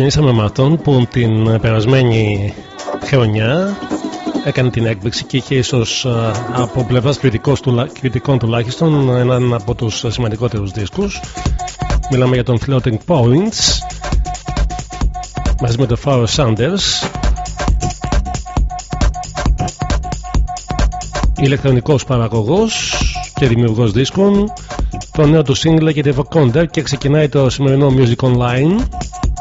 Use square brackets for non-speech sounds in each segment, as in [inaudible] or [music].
Ξεκινήσαμε με αυτόν που την περασμένη χρονιά έκανε την έκπληξη και είχε ίσως από πλευράς κριτικών τουλάχιστον έναν από τους σημαντικότερους δίσκους. Μιλάμε για τον Floating Points μαζί με τον Pharoah Sanders ηλεκτρονικός παραγωγός και δημιουργός δίσκων. Το νέο του single λέγεται Voconda και ξεκινάει το σημερινό Music Online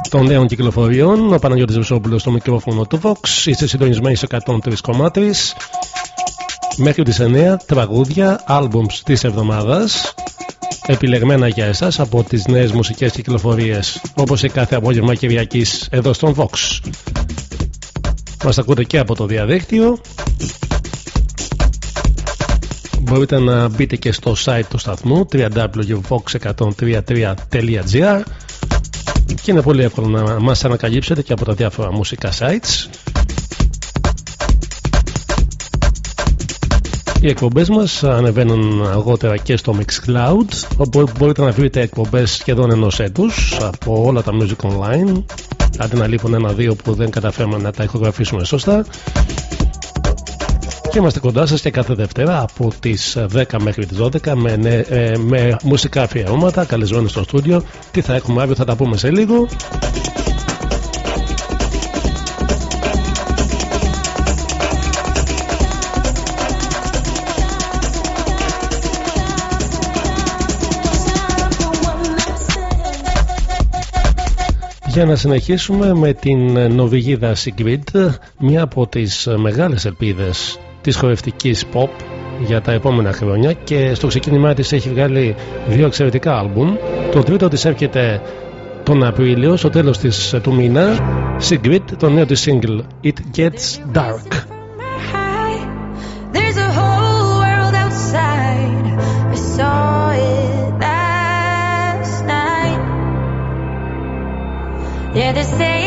των νέων κυκλοφοριών. Ο Παναγιώτης Βεσόπουλος στο μικρόφωνο του Vox. Είστε συντονισμένοι σε 103,3 μέχρι τις 9 τραγούδια, albums της εβδομάδας επιλεγμένα για εσάς από τις νέες μουσικές κυκλοφορίες όπως σε κάθε απόγευμα Κυριακής εδώ στον Vox. Μας ακούτε και από το διαδίκτυο μπορείτε να μπείτε και στο site του σταθμού www.vox103.gr και είναι πολύ εύκολο να μας ανακαλύψετε και από τα διάφορα μουσικά sites. Οι εκπομπές μας ανεβαίνουν αργότερα και στο Mixcloud όπου μπορείτε να βρείτε εκπομπές σχεδόν ενός έτους από όλα τα Music Online. Αντί να λείπουν ένα-δύο που δεν καταφέραμε να τα ηχογραφήσουμε σωστά και είμαστε κοντά σας και κάθε Δευτέρα από τις 10 μέχρι τις 12 με, ε, με μουσικά αφιερώματα καλεσμένοι στο στούντιο. Τι θα έχουμε αύριο θα τα πούμε σε λίγο. Για να συνεχίσουμε με την Νοβηγίδα Sigrid, μια από τις μεγάλες ελπίδες της χορευτικής pop για τα επόμενα χρόνια και στο ξεκίνημά της έχει βγάλει δύο εξαιρετικά άλμπουμ. Το τρίτο της έρχεται τον Απρίλιο στο τέλος της, του μήνα. Sigrid, το νέο της single It Gets Dark. Yeah, they say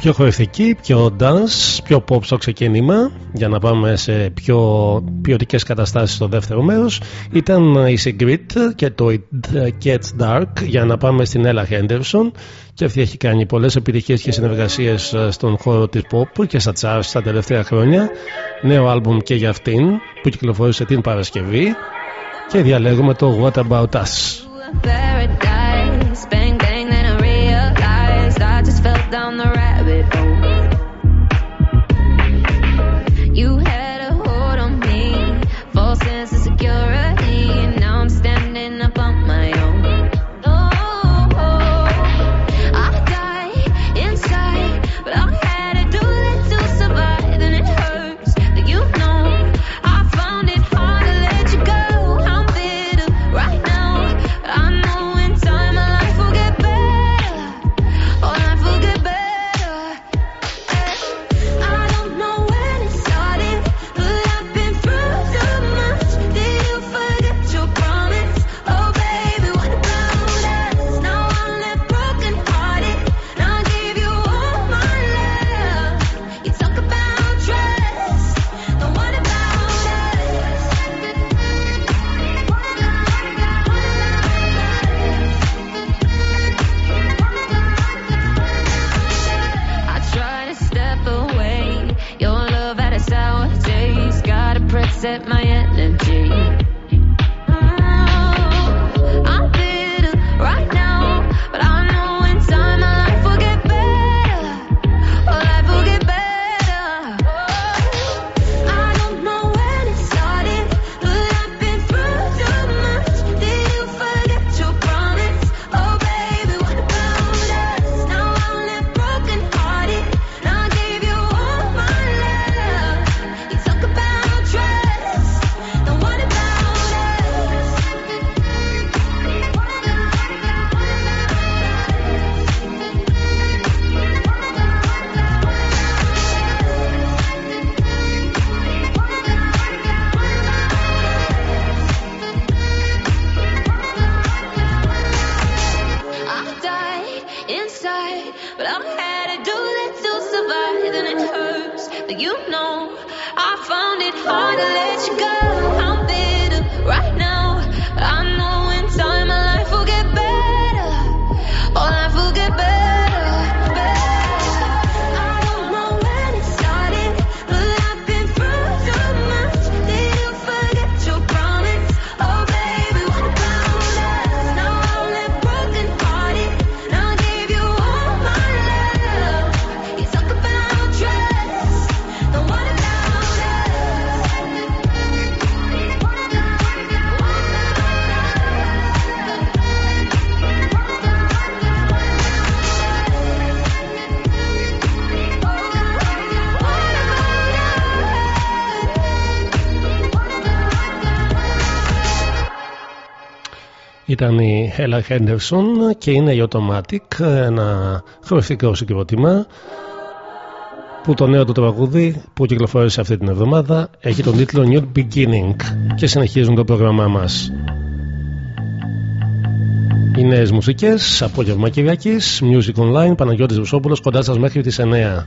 πιο χορευτική, πιο dance, πιο pop στο ξεκίνημα για να πάμε σε πιο ποιοτικές καταστάσεις στο δεύτερο μέρος. Ήταν η Sigrid και το It Gets Dark για να πάμε στην Ella Henderson. Και αυτή έχει κάνει πολλές επιτυχίες και συνεργασίες στον χώρο της pop και στα charts τα τελευταία χρόνια. Νέο άλμπουμ και για αυτήν που κυκλοφόρησε την Παρασκευή. Και διαλέγουμε το What About Us ήταν η Ella Henderson και είναι η Automatic, ένα χορευτικό συγκρότημα που το νέο του τραγούδι που κυκλοφόρησε αυτή την εβδομάδα έχει τον τίτλο New Beginning και συνεχίζουν το πρόγραμμά μας. Οι νέες μουσικές, απόγευμα Κυριακής, Music Online, Παναγιώτης Βουσόπουλος κοντά σας μέχρι τις 9.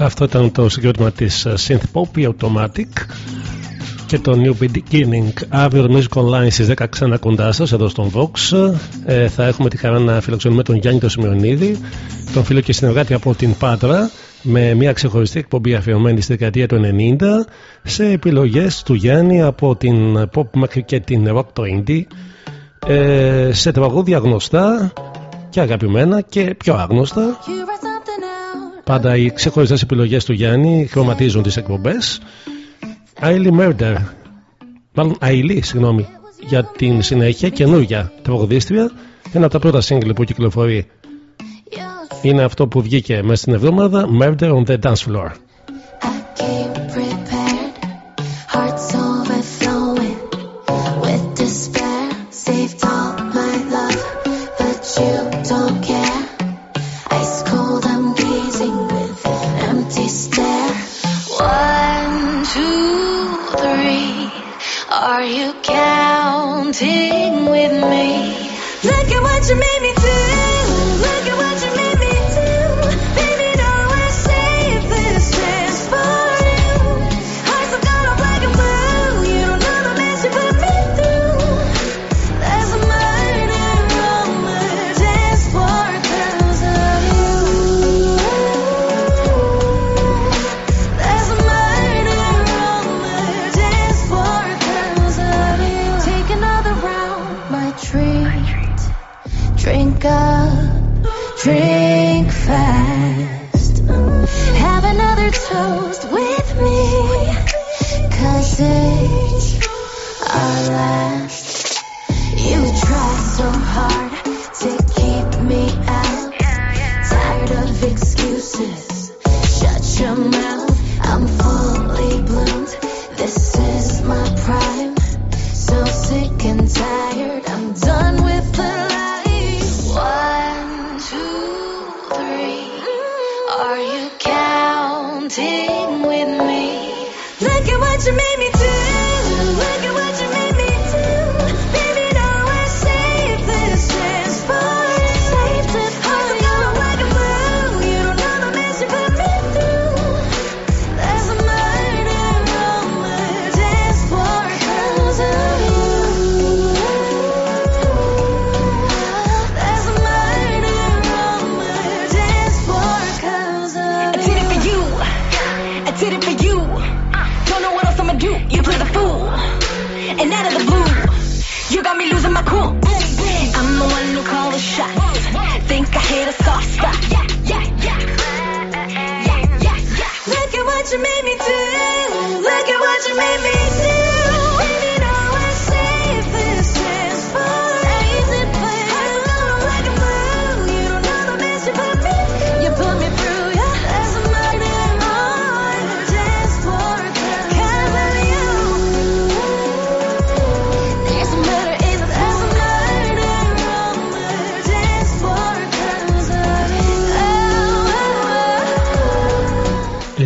Αυτό ήταν το συγκρότημα της Synth Pop, η Automatic και το New Beginning. Αύριο το Music Online στις 10 ξανά κοντά σας εδώ στον Vox. Ε, θα έχουμε τη χαρά να φιλοξενούμε τον Γιάννη το Σημειονίδη, τον φίλο και συνεργάτη από την Πάτρα με μια ξεχωριστή εκπομπή αφιερωμένη στη δεκαετία του 90 σε επιλογές του Γιάννη από την pop μέχρι και την rock το indie ε, σε τραγούδια γνωστά και αγαπημένα και πιο άγνωστα πάντα οι ξεχωριστές επιλογές του Γιάννη χρωματίζουν τις εκπομπές. Ailey Murder μάλλον Ailey συγγνώμη για την συνέχεια καινούργια τραγουδίστρια. Ένα από τα πρώτα σύγκλη που κυκλοφορεί είναι αυτό που βγήκε μέσα στην εβδομάδα Murder on the Dance Floor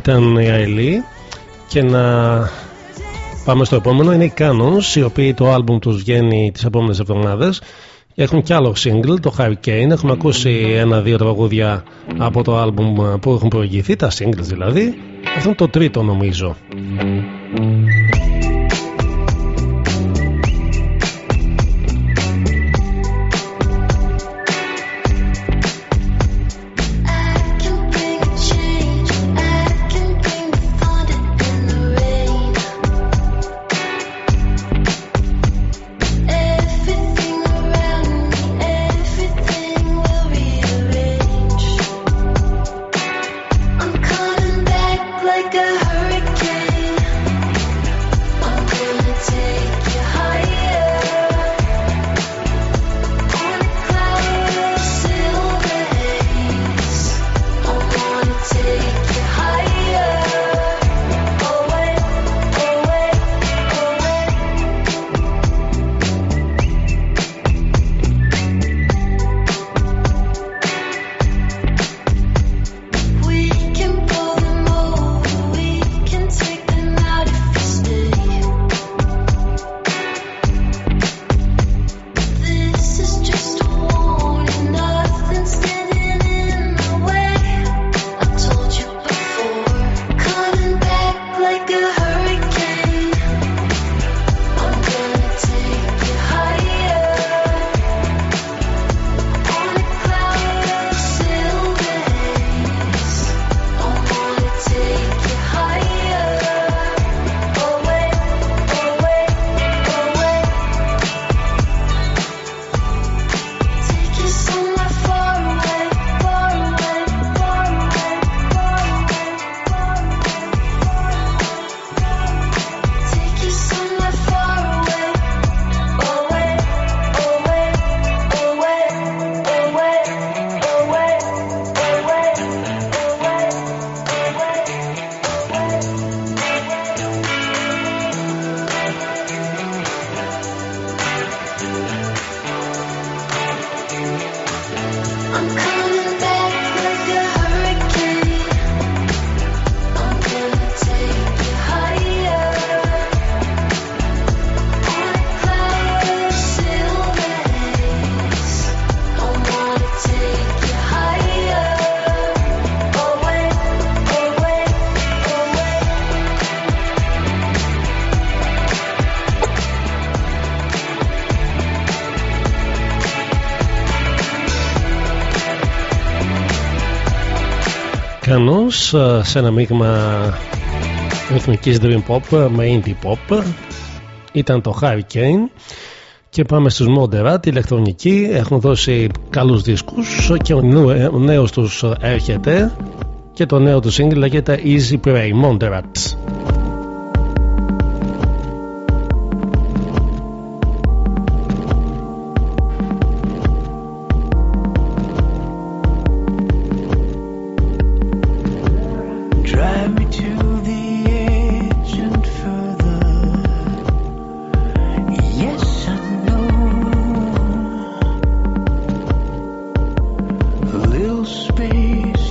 ήταν η Αιλή και να πάμε στο επόμενο. Είναι οι Canons οι οποίοι το άλμπουμ τους βγαίνει τις επόμενες εβδομάδες. Έχουν κι άλλο single το Hurricane έχουμε ακούσει ένα-δύο τραγούδια από το άλμπουμ που έχουν προηγηθεί τα singles δηλαδή. Αυτό είναι το τρίτο νομίζω σε ένα μείγμα ρυθμικής dream pop με indie pop. Ήταν το Hurricane και πάμε στους Moderat, ηλεκτρονική έχουν δώσει καλούς δίσκους και ο νέος τους έρχεται. Και το νέο του single λέγεται Easy Prey Moderat Και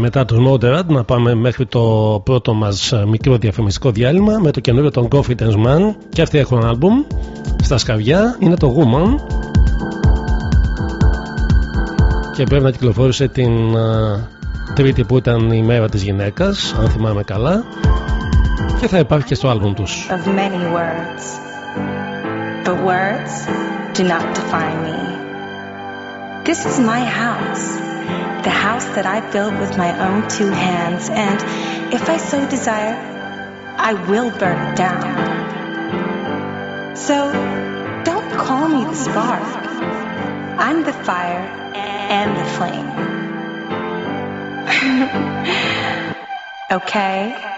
μετά τους Moderat να πάμε μέχρι το πρώτο μας μικρό διαφημιστικό διάλειμμα με το καινούριο των Confidence Man. Και αυτοί έχουν άλμπουμ. Στα σκαβιά είναι το Woman. Και πρέπει να κυκλοφόρησε την τρίτη που ήταν η μέρα της γυναίκας αν θυμάμαι καλά. Και θα υπάρχει και στο άλμπουμ τους. Of many words. But words do not define me. This is my house the house that I built with my own two hands, and if I so desire, I will burn it down. So don't call me the spark. I'm the fire and the flame. [laughs] okay?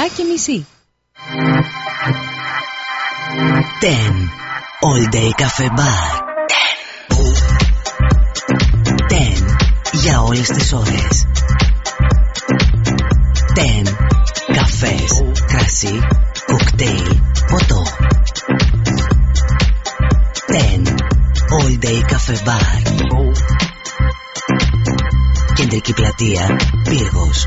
Και μισή. Ten. All Day Cafe Bar. Ten. Ten. Για όλες τις ώρες. Ten. Καφές, κρασί, κοκτέιλ, ποτό. Ten. All Day Cafe Bar. Κεντρική πλατεία, Πύργος.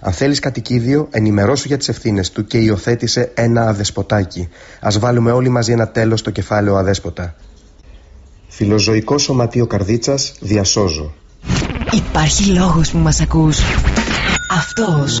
Αν θέλεις κατοικίδιο, ενημερώσου για τις ευθύνες του και υιοθέτησε ένα αδεσποτάκι. Α βάλουμε όλοι μαζί ένα τέλος στο κεφάλαιο αδέσποτα. Φιλοζωικό σωματείο καρδίτσας, διασώζω. Υπάρχει λόγος που μας ακούς. Αυτός.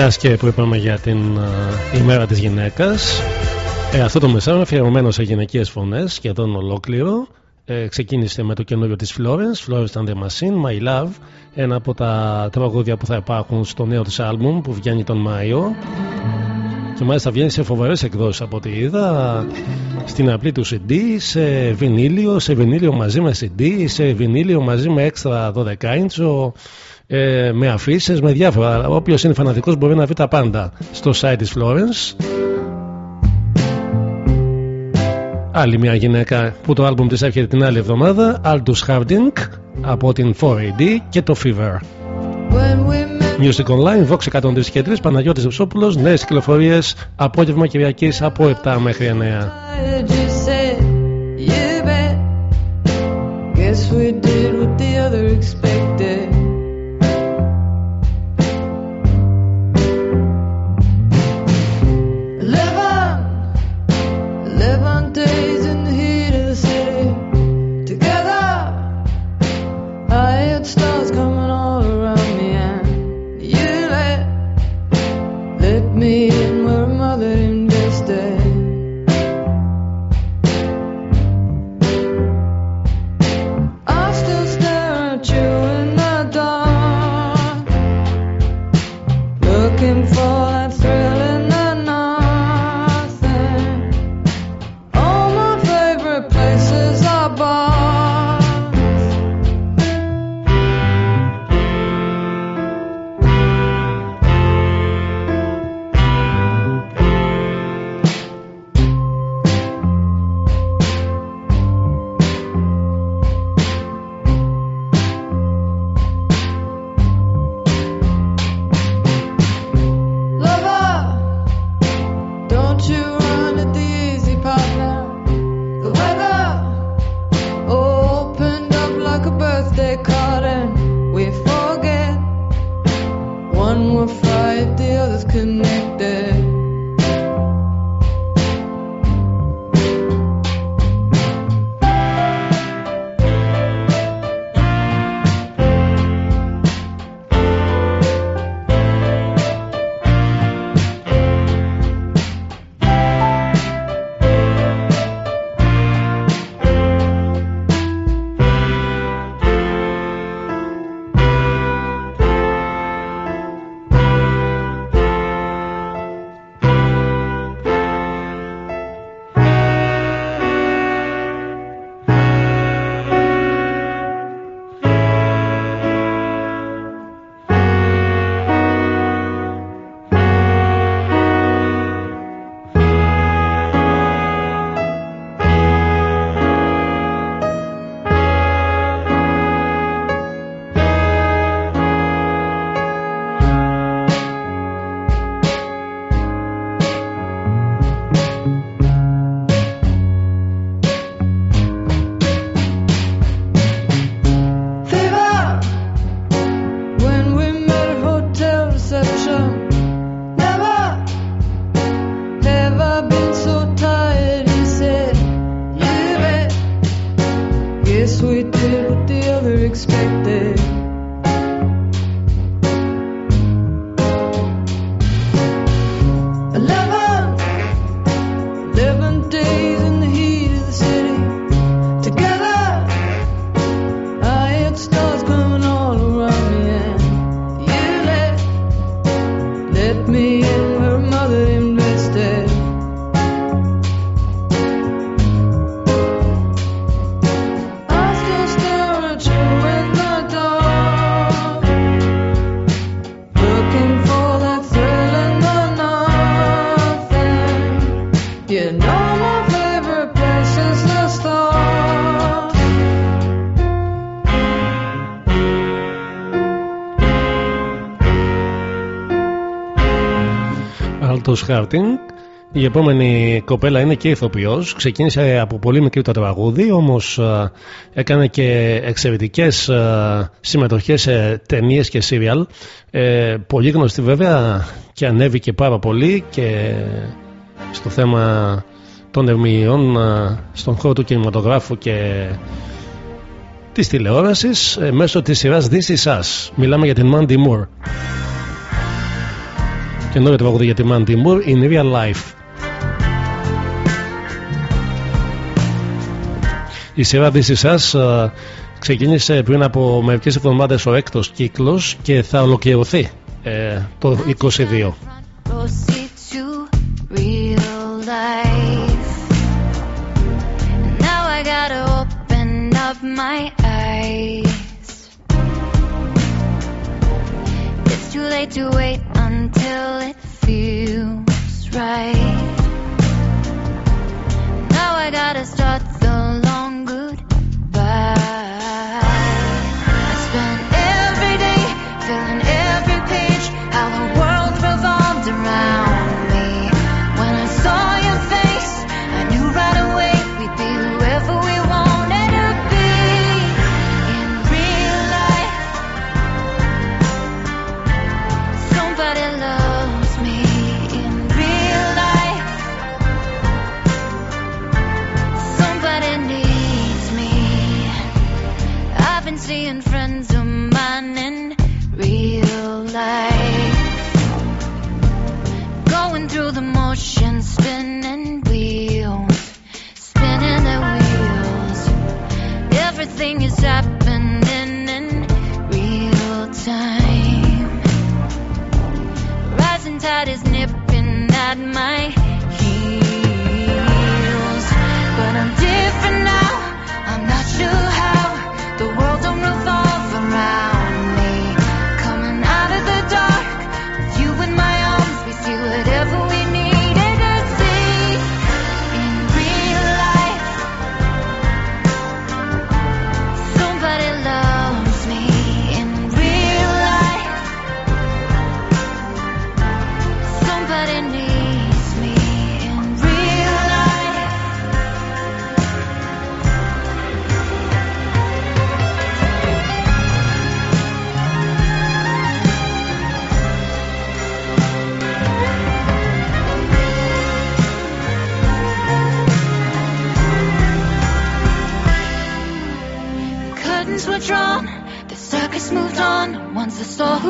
Μιας και που είπαμε για την uh, ημέρα της γυναίκας. Ε, αυτό το μεσάριο αφιερωμένο σε γυναικείες φωνές σχεδόν ολόκληρο. Ε, ξεκίνησε με το καινούριο της Florence Florence and the Machine, My Love. Ένα από τα τραγούδια που θα υπάρχουν στο νέο της άλμπουμ που βγαίνει τον Μάιο. Και μάλιστα βγαίνει σε φοβερές εκδόσεις από ό,τι είδα στην απλή του CD, σε βινίλιο, σε βινίλιο μαζί με CD, σε βινίλιο μαζί με έξτρα 12 inch ε, με αφήσεις, με διάφορα. Όποιος είναι φανατικός μπορεί να βρει τα πάντα στο site της Florence. Άλλη μια γυναίκα που το άλμπουμ της έρχεται την άλλη εβδομάδα Aldous Harding από την 4AD και το Fever Music Online, Vox 103 και 3 Παναγιώτης Ευσόπουλος Νέες κυκλοφορίες Απόγευμα Κυριακής από 7 μέχρι 9 Η επόμενη κοπέλα είναι και ηθοποιός. Ξεκίνησε από πολύ μικρή το τραγούδι, όμως έκανε και εξαιρετικές συμμετοχές σε ταινίες και σύριαλ. Ε, πολύ γνωστή βέβαια και ανέβηκε πάρα πολύ και στο θέμα των ερμηνεών στον χώρο του κινηματογράφου και της τηλεόρασης ε, μέσω της σειράς This Is Us. Μιλάμε για την Mandy Moore. Καινούριο τραγούδι για τη Man Timur in Real Life. Η σειρά This Is Us ξεκίνησε πριν από μερικές εβδομάδες ο έκτος κύκλος και θα ολοκληρωθεί ε, το 22. my eyes. It's too late to wait until it feels right. Now I gotta start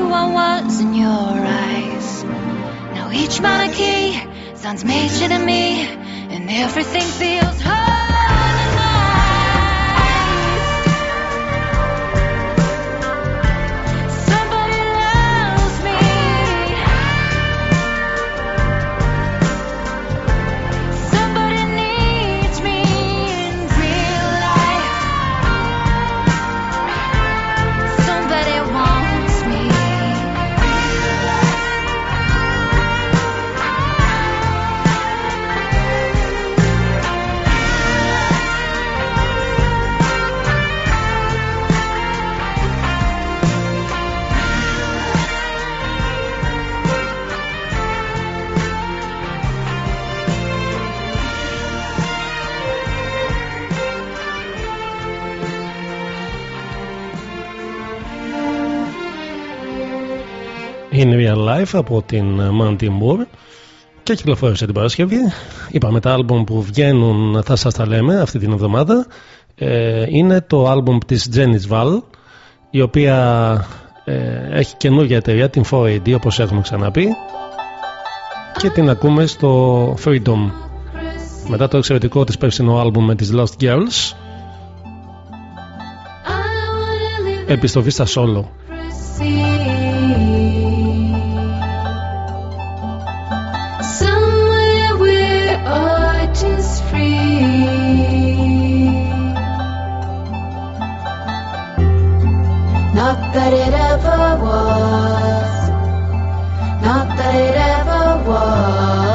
I was in your eyes. Now each monarchy sounds major to me, and everything feels harmonized. In Real Life από την Mandy Moore και κυκλοφόρησε την Παρασκευή. Είπαμε τα άλμπουμ που βγαίνουν θα σας τα λέμε αυτή την εβδομάδα. Ε, είναι το άλμπουμ της Janis Val η οποία ε, έχει καινούργια εταιρεία την 4AD όπως έχουμε ξαναπεί και την ακούμε στο Freedom μετά το εξαιρετικό της περσινό άλμπουμ με τις Lost Girls επιστροφή στα solo Not that it ever was. Not that it ever was.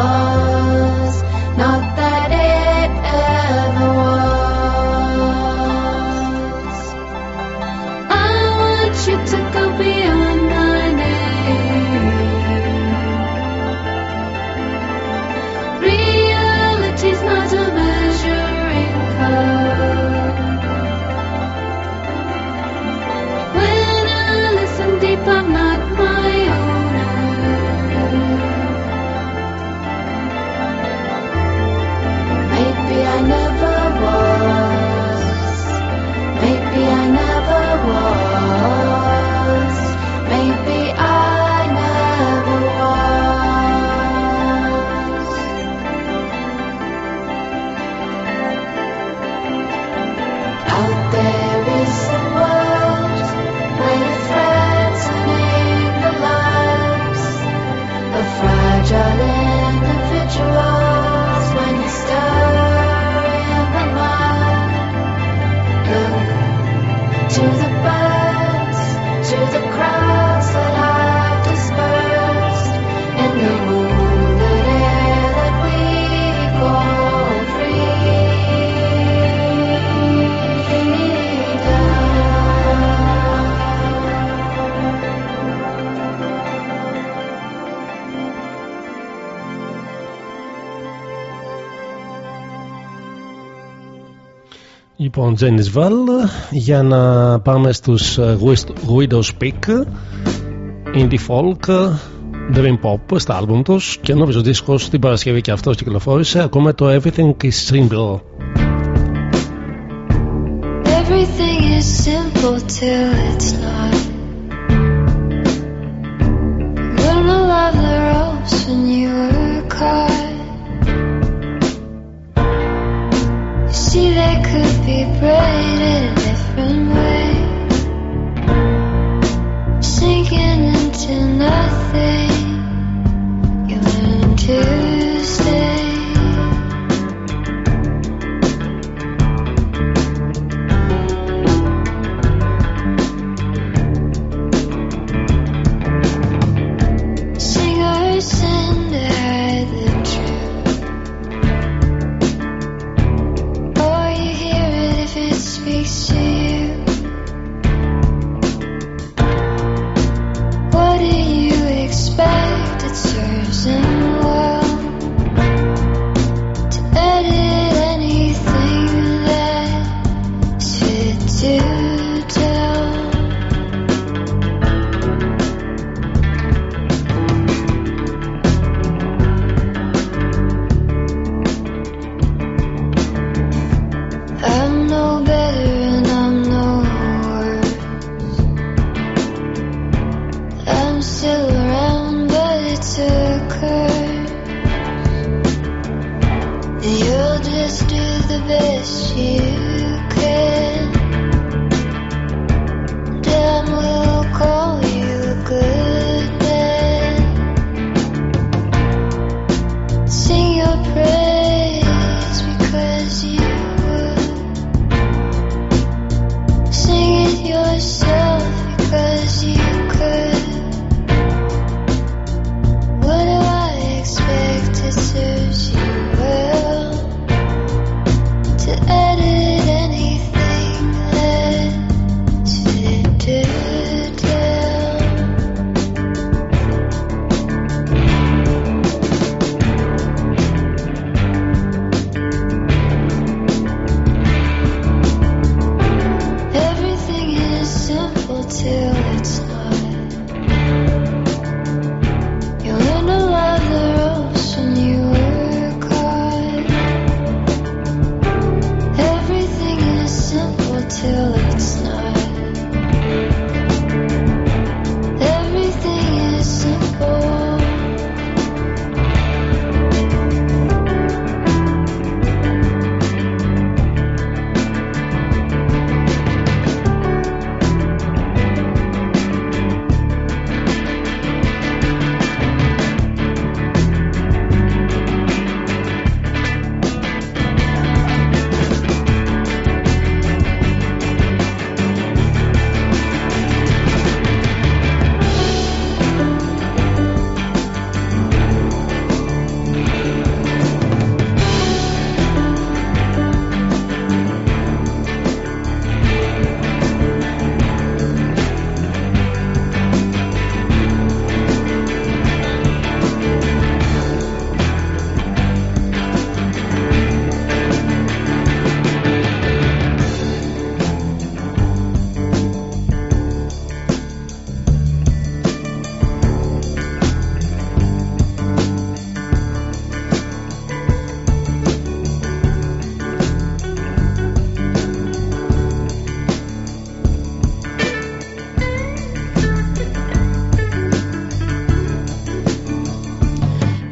Λοιπόν, Janis Val για να πάμε στους ε, Widows Peak Indie Folk Dream Pop στα άλμπουμ τους και νόμιζο δίσκος την Παρασκευή και αυτός κυκλοφόρησε ακόμα το Everything is Simple Everything is simple till it's not Learn to love the ropes when you pray.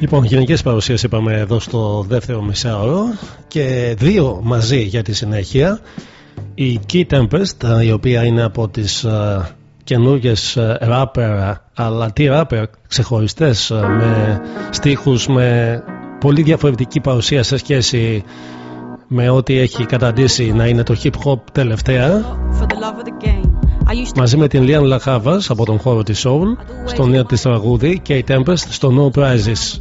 Λοιπόν, γενικές παρουσίες είπαμε εδώ στο δεύτερο μισάωρο και δύο μαζί για τη συνέχεια. η Key Tempest η οποία είναι από τις uh, καινούργιες rapper αλλά τι rapper ξεχωριστές με στίχους με πολύ διαφορετική παρουσία σε σχέση με ό,τι έχει καταντήσει να είναι το hip hop τελευταία μαζί με την Lian Λαχάβα από τον χώρο της Soul στο νέο της τραγούδι και η Tempest στο No Prizes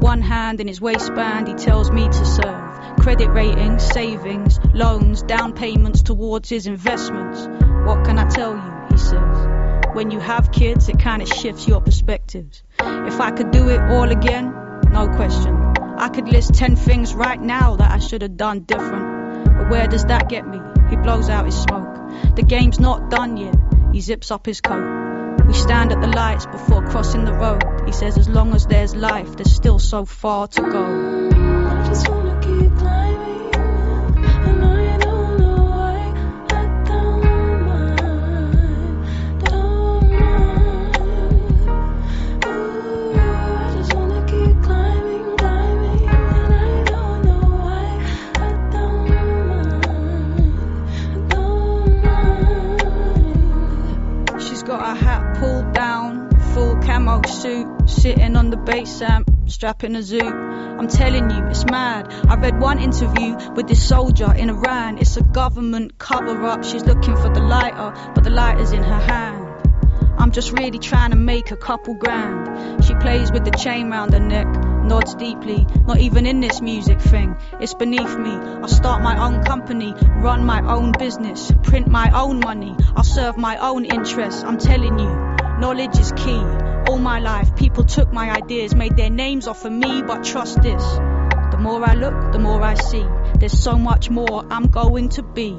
One hand in his waistband he tells me to serve Credit ratings, savings, loans, down payments towards his investments What can I tell you, he says When you have kids it kind of shifts your perspectives If I could do it all again, no question I could list 10 things right now that I should have done different. But where does that get me? He blows out his smoke. The game's not done yet. He zips up his coat. We stand at the lights before crossing the road. He says, as long as there's life, there's still so far to go. Suit, sitting on the bass amp, strapping a zoot. I'm telling you, it's mad. I read one interview with this soldier in Iran. It's a government cover up. She's looking for the lighter, but the lighter's in her hand. I'm just really trying to make a couple grand. She plays with the chain round her neck, nods deeply. Not even in this music thing, it's beneath me. I'll start my own company, run my own business, print my own money. I'll serve my own interests. I'm telling you, knowledge is key all my life, people took my ideas, made their names off of me, but trust this. The more I look, the more I see. There's so much more I'm going to be.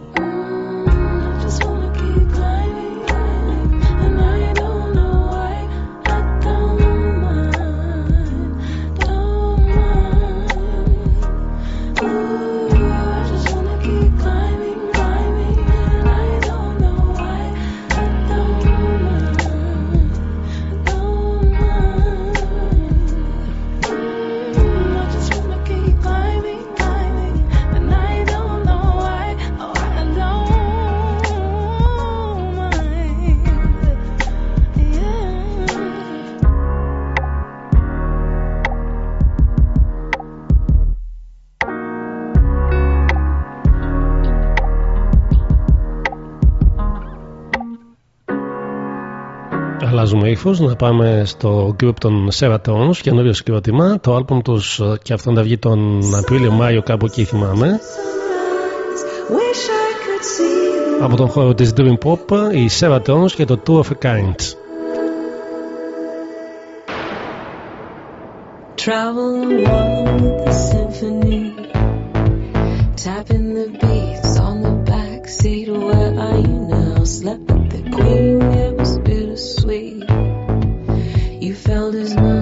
Να πάμε στο γκρουπ των Σερα Τόνο καινούριο σκιώδημα. Το άρπον τους και αυτόν τα βγει τον Απρίλιο-Μάιο, κάπου εκεί θυμάμαι. Από τον χώρο της Dream Pop οι Σερα και το Two of a Kind. felt as much.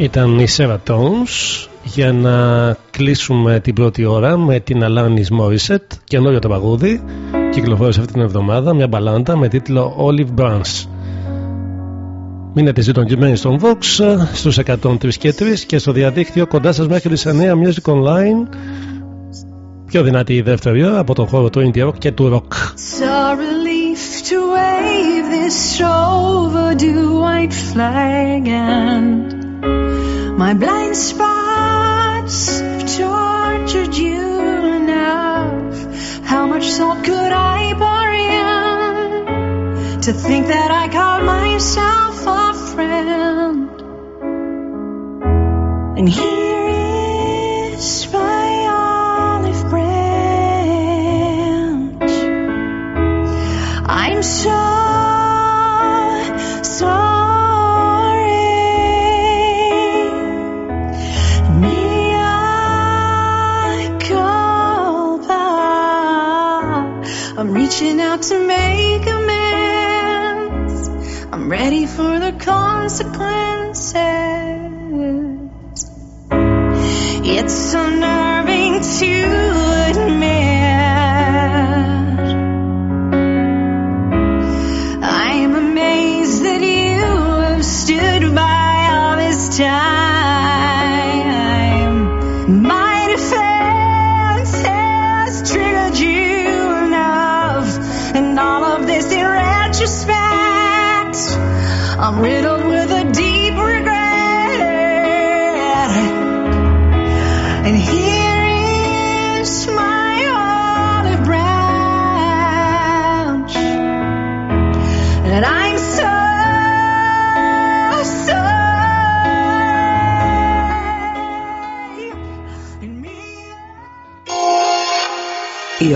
Ήταν οι Tones για να κλείσουμε την πρώτη ώρα με την Alanis Morissette καινούριο το παγούδι. Κυκλοφόρησε αυτή την εβδομάδα μια μπαλάντα με τίτλο Olive Branch Μείνετε συντονισμένοι στον Vox στους 103 και 3 και στο διαδίκτυο κοντά σας μέχρι τις 9 Music Online. Πιο δυνατή η δεύτερη ώρα από τον χώρο του Indie Rock και του Rock. To wave this overdue white flag and My blind spots have tortured you enough. How much salt could I pour in to think that I called myself a friend? And here consequences. It's unnerving to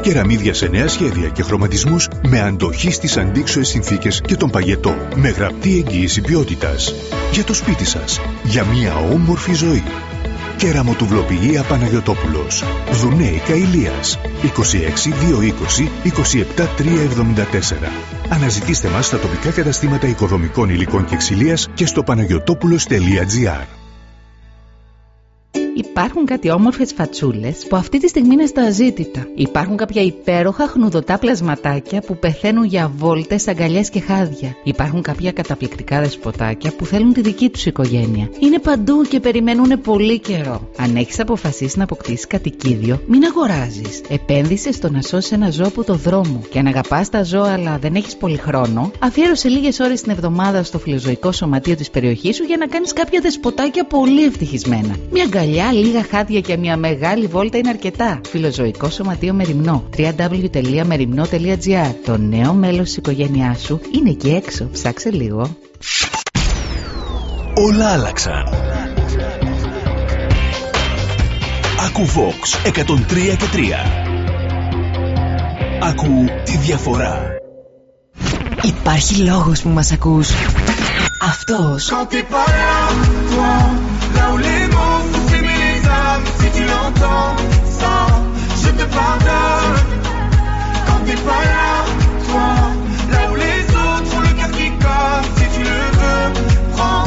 Κεραμίδια σε νέα σχέδια και χρωματισμούς με αντοχή στις αντίξωες συνθήκες και τον παγετό. Με γραπτή εγγύηση ποιότητας. Για το σπίτι σας. Για μια όμορφη ζωή. Κεραμοτουβλοποιία Παναγιωτόπουλος. Δουνέικα Ηλίας. 26 220 27 374. Αναζητήστε μας στα τοπικά καταστήματα οικοδομικών υλικών και ξυλίας και στο παναγιωτόπουλος.gr. Υπάρχουν κάτι όμορφες φατσούλες που αυτή τη στιγμή είναι στα αζήτητα. Υπάρχουν κάποια υπέροχα χνουδωτά πλασματάκια που πεθαίνουν για βόλτες, αγκαλιές και χάδια. Υπάρχουν κάποια καταπληκτικά δεσποτάκια που θέλουν τη δική τους οικογένεια. Είναι παντού και περιμένουν πολύ καιρό. Αν έχεις αποφασίσει να αποκτήσεις κατοικίδιο, μην αγοράζεις. Επένδυσες στο να σώσεις ένα ζώο από το δρόμο. Και αν αγαπάς τα ζώα αλλά δεν έχεις πολύ χρόνο, αφιέρωσε λίγες ώρες την εβδομάδα στο φιλοζωικό σωματείο της περιοχής σου για να κάνεις κάποια δεσποτάκια πολύ ευτυχισμένα. Μια αγκαλιά, λίγα χάδια και μια μεγάλη βόλτα είναι αρκετά. Φιλοζωικό Σωματείο Μεριμνό. www.merimno.gr Το νέο μέλος της οικογένειάς σου είναι εκεί έξω. Ψάξε λίγο. Όλα άλλαξαν. Ακού Vox 103 και 3. Ακού τη διαφορά. Υπάρχει λόγος που μας ακούς. Αυτός. Quand t'es pas là, toi, là où les mots si tu l'entends, ça, je te pardonne. Quand t'es pas là, toi, là où les autres ont le cœur si tu le veux, prends.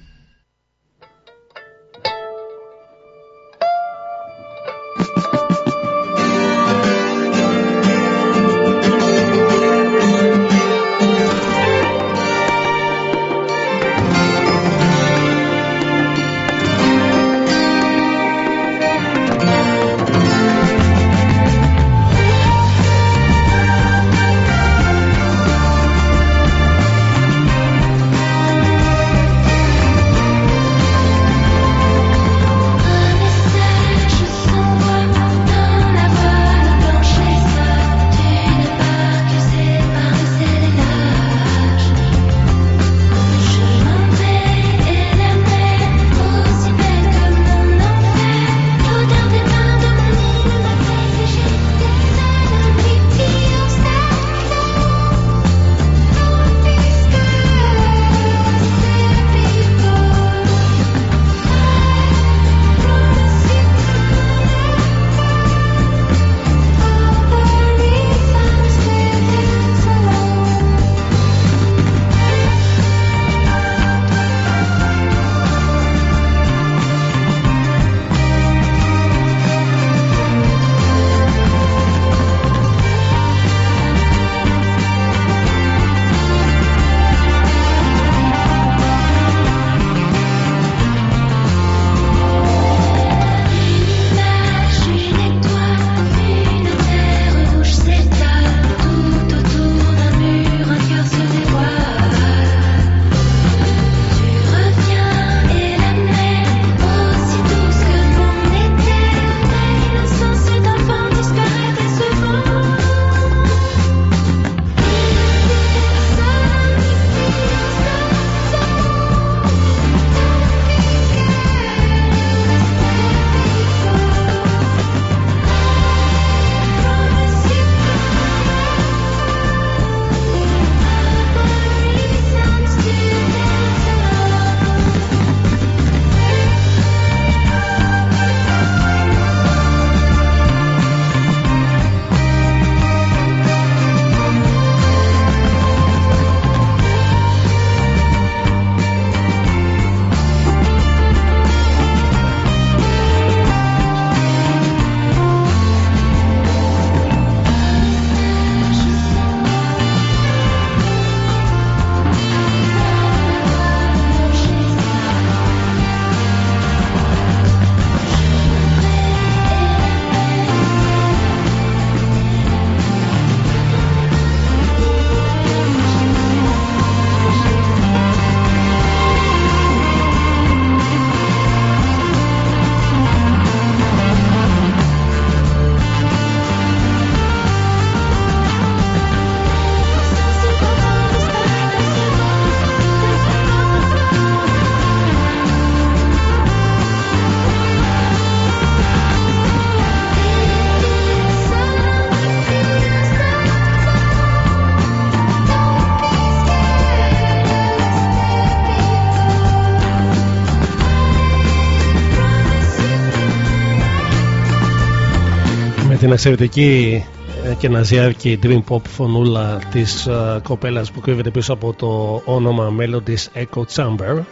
Εξαιρετική ε, και ναζιάρκη dream pop φωνούλα της uh, κοπέλας που κρύβεται πίσω από το όνομα Melodies Echo Chamber.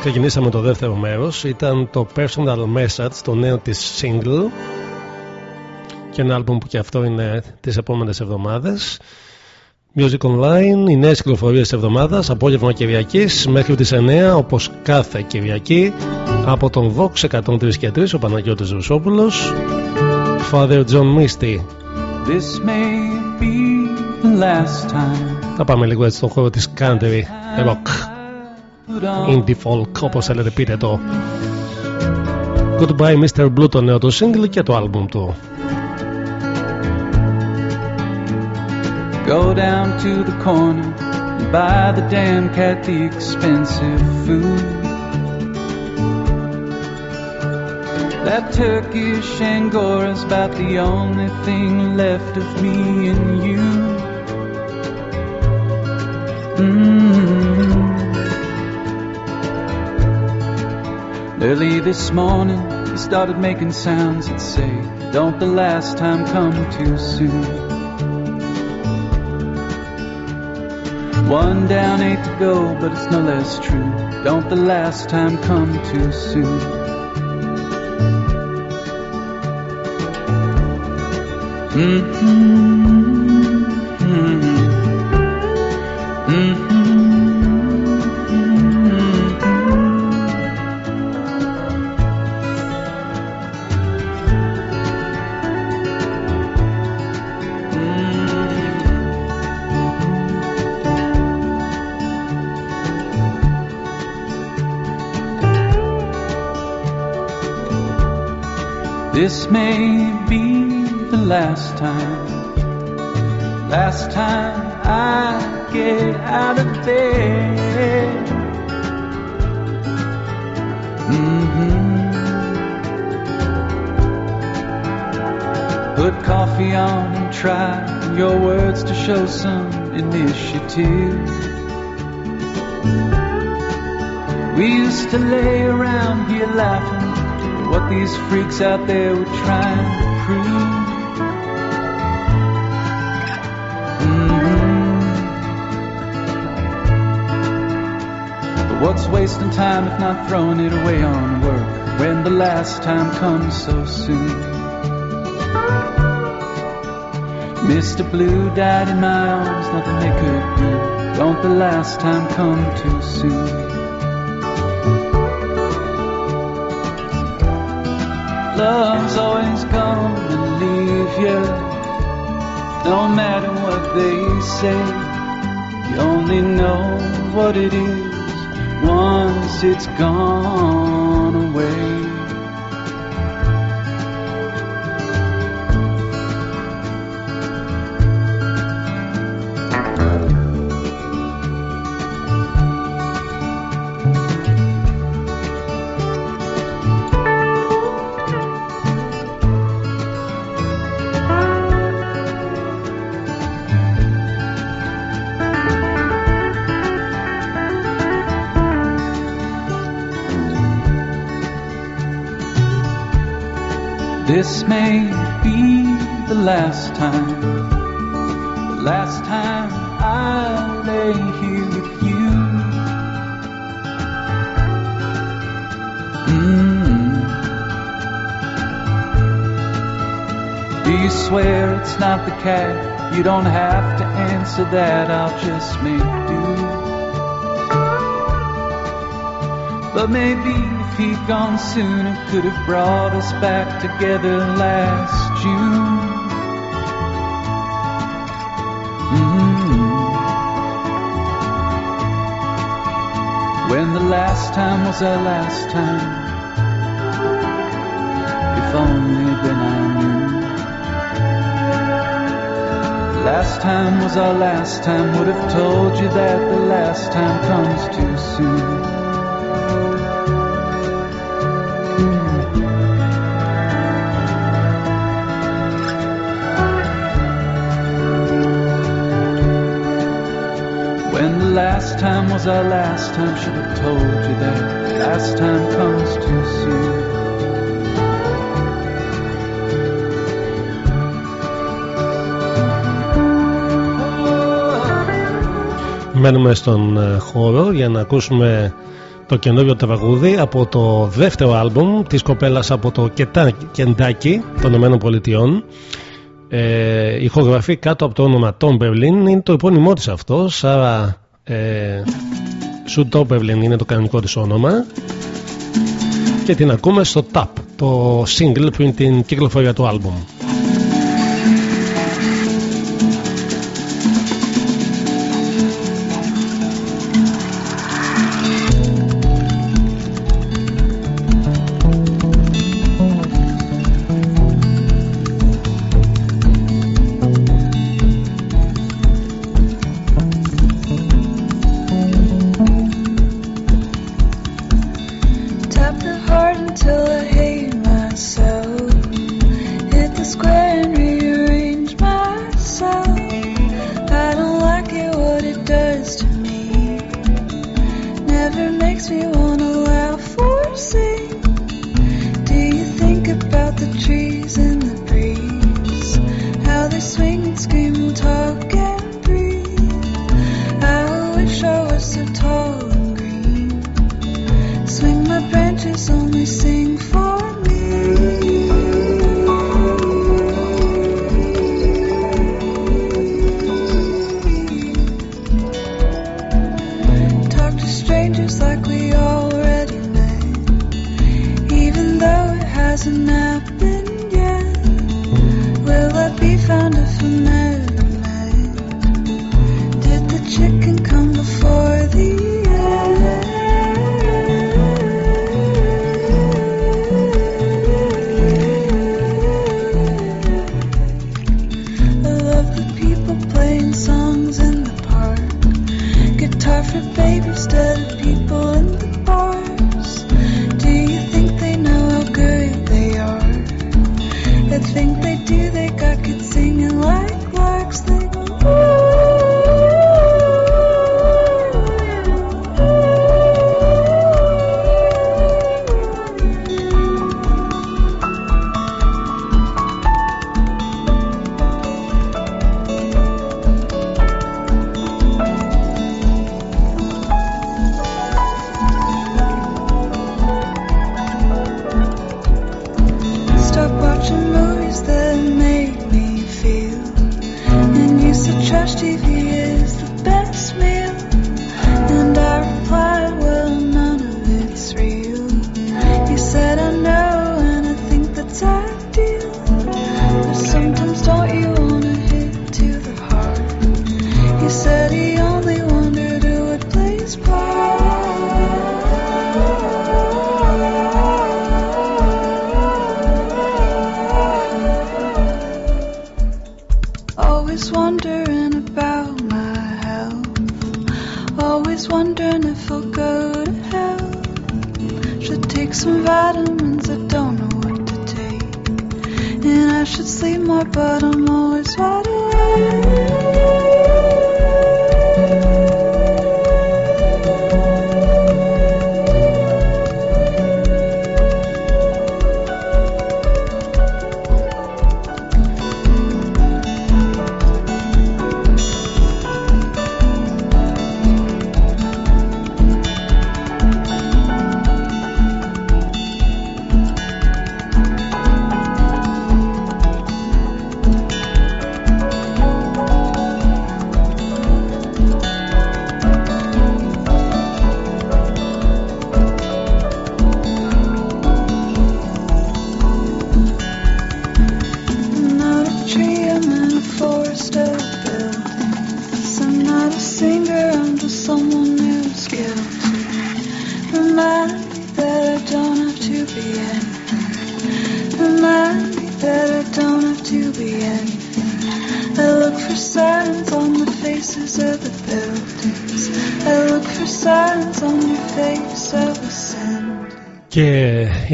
Ξεκινήσαμε το δεύτερο μέρος. Ήταν το Personal Message το νέο της single. Και ένα άλμπουμ που και αυτό είναι τις επόμενες εβδομάδες. Music Online, οι νέες κυκλοφορίες της εβδομάδας απόγευμα Κυριακής μέχρι τις 9 όπως κάθε Κυριακή από τον Vox 103 και 3 ο Παναγιώτης Ρουσόπουλος Father John Misty This may be the last time Θα πάμε λίγο έτσι στον χώρο της country rock indie folk όπως θέλετε πείτε το Goodbye Mr. Blue το νέο του single και το album του Go down to the corner and buy the damn cat the expensive food That Turkish Angora's about the only thing left of me and you. Mm. Early this morning, he started making sounds that say, Don't the last time come too soon. One down, eight to go, but it's no less true. Don't the last time come too soon. Mm-hmm. Last time, last time I get out of bed. Mm-hmm. Put coffee on and try your words to show some initiative. We used to lay around here laughing at what these freaks out there were trying to prove. What's wasting time if not throwing it away on work when the last time comes so soon? Mr. Blue died in my arms, nothing they could do. Don't the last time come too soon? Love's always come and leave you. No matter what they say, you only know what it is once it's gone away. This may be the last time, the last time I lay here with you. Mm. Do you swear it's not the cat? You don't have to answer that, I'll just make do. But maybe if he'd gone sooner, could have brought us back together last June. Mhm. When the last time was our last time. If only then I knew. Last time was our last time, would have told you that the last time comes too soon. Μένουμε στον ε, χώρο για να ακούσουμε το καινούριο τραγούδι από το δεύτερο άλμπομ της κοπέλας από το Κεντάκι των Ηνωμένων Πολιτειών. Ε, ηχογραφή κάτω από το όνομα Tom είναι το επώνυμό της αυτός, άρα ε, Σου Berlin είναι το κανονικό της όνομα. Και την ακούμε στο Tap το single πριν την κυκλοφορία του άλμπουμ makes me wanna laugh or sing. Do you think about the trees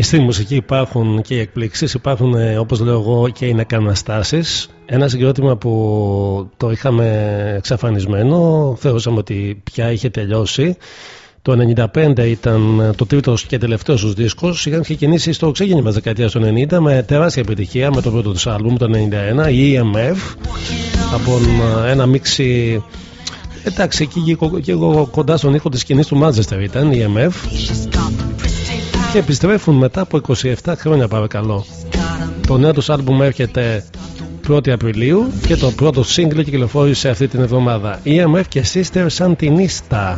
στη μουσική υπάρχουν και οι εκπλήξεις, υπάρχουν ε, όπως λέω εγώ και οι νεκαναστάσεις. Ένα συγκρότημα που το είχαμε εξαφανισμένο, θεωρούσαμε ότι πια είχε τελειώσει. Το 1995 ήταν το τρίτος και τελευταίος τους δίσκο. Είχαν ξεκινήσει στο ξεκίνημα της δεκαετίας του 90 με τεράστια επιτυχία με το πρώτο τους άλμπουμ το 91, η EMF, από ένα μίξι Εντάξει, εκεί και εγώ κοντά στον ήχο της σκηνής του Manchester ήταν, η MF. Και επιστρέφουν μετά από 27 χρόνια, παρακαλώ. Το νέο τους άλμπουμ έρχεται 1η Απριλίου και το πρώτο single κυκλοφόρησε αυτή την εβδομάδα. EMF και Sister Santinista.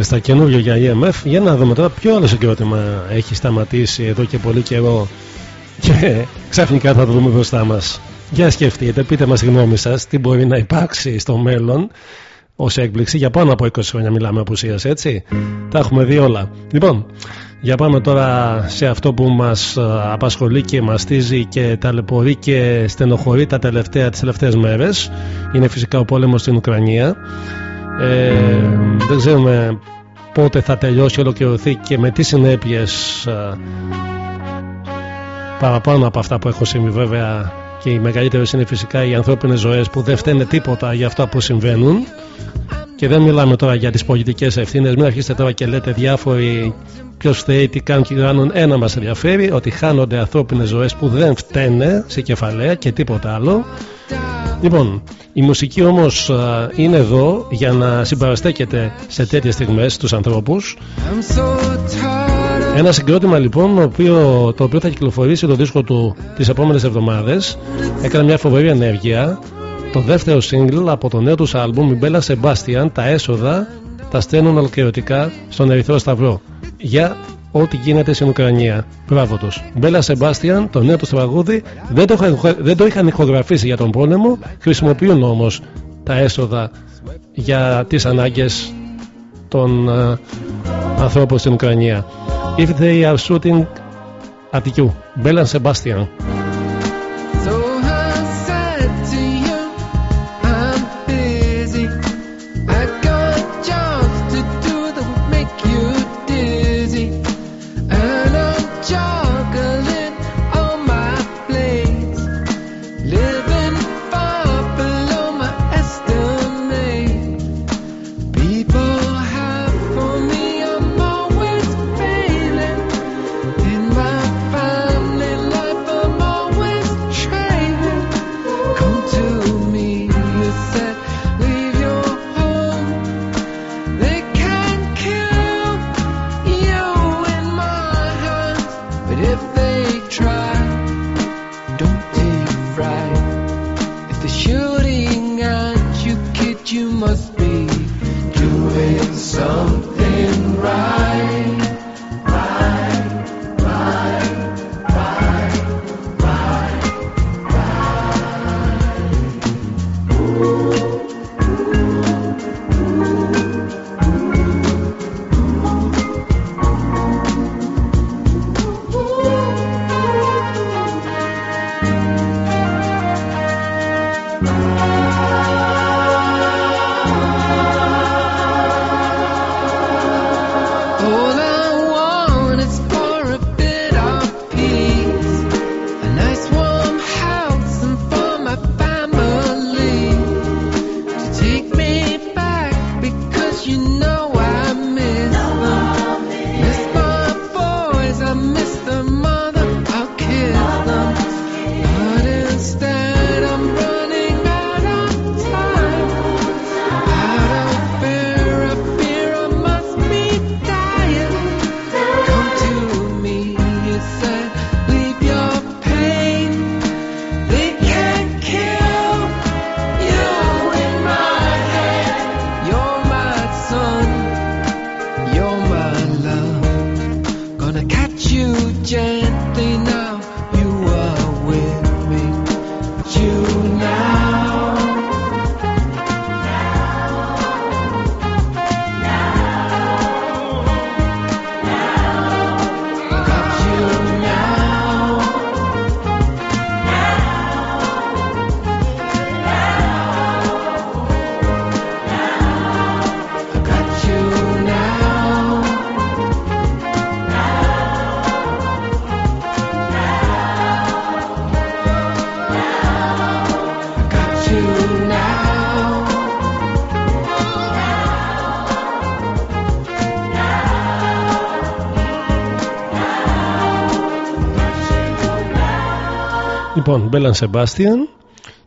Μάλιστα, καινούριο για EMF. Για να δούμε τώρα ποιο άλλο συγκρότημα έχει σταματήσει εδώ και πολύ καιρό και ξαφνικά θα το δούμε μπροστά μας. Για σκεφτείτε, πείτε μας τη γνώμη σας, τι μπορεί να υπάρξει στο μέλλον ως έκπληξη. Για πάνω από 20 χρόνια μιλάμε απουσίας, έτσι. Τα έχουμε δει όλα. Λοιπόν, για πάμε τώρα σε αυτό που μας απασχολεί και μαστίζει και ταλαιπωρεί και στενοχωρεί τα τελευταία, τις τελευταίες μέρες. Είναι φυσικά ο πόλεμος στην Ουκρανία. Ε, δεν ξέρουμε πότε θα τελειώσει, ολοκληρωθεί και με τι συνέπειες ε, παραπάνω από αυτά που έχω συμβεί βέβαια και οι μεγαλύτερες είναι φυσικά οι ανθρώπινες ζωές που δεν φταίνε τίποτα για αυτά που συμβαίνουν και δεν μιλάμε τώρα για τις πολιτικές ευθύνες. Μην αρχίσετε τώρα και λέτε διάφοροι ποιος θέλει, τι κάνουν και κάνουν. Ένα μας ενδιαφέρει ότι χάνονται ανθρώπινες ζωές που δεν φταίνε σε κεφαλαία και τίποτα άλλο. Λοιπόν, η μουσική όμως είναι εδώ για να συμπαραστέκεται σε τέτοιες στιγμές τους ανθρώπους. Ένα συγκρότημα λοιπόν το οποίο, το οποίο θα κυκλοφορήσει το δίσκο του τις επόμενες εβδομάδες. Έκανε μια φοβερή ενέργεια το δεύτερο single από το νέο τους άλμπουμ η Bella Sebastian τα έσοδα τα στέλνουν ολοκληρωτικά στον Ερυθρό Σταυρό για ό,τι γίνεται στην Ουκρανία. Μπράβο τους. Μπέλα Σεμπάστιαν, το νέο τους τραγούδι, δεν το, δεν το είχαν ηχογραφήσει για τον πόλεμο, χρησιμοποιούν όμως τα έσοδα για τις ανάγκες των uh, ανθρώπων στην Ουκρανία. If they are shooting at you, Μπέλα Sebastian. Μπέλαν Σεμπάστιαν,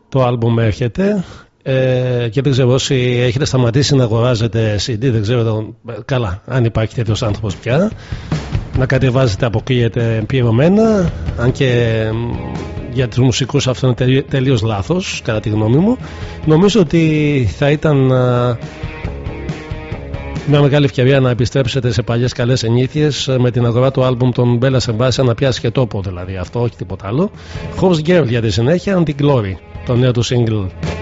το άλμπουμ έρχεται. Ε, και δεν ξέρω όσοι έχετε σταματήσει να αγοράζετε CD, δεν ξέρω καλά αν υπάρχει τέτοιος άνθρωπος πια. Να κατεβάζετε, αποκλείεται πληρωμένα, αν και για τους μουσικούς αυτό είναι τελείως λάθος κατά τη γνώμη μου. Νομίζω ότι θα ήταν μια μεγάλη ευκαιρία να επιστρέψετε σε παλιές καλές ενήθειες με την αγορά του άλμπουμ των Bella Sebastian να πιάσει και τόπο δηλαδή. Αυτό όχι τίποτα άλλο. Horse Girl για τη συνέχεια Anti-Glory το νέο του single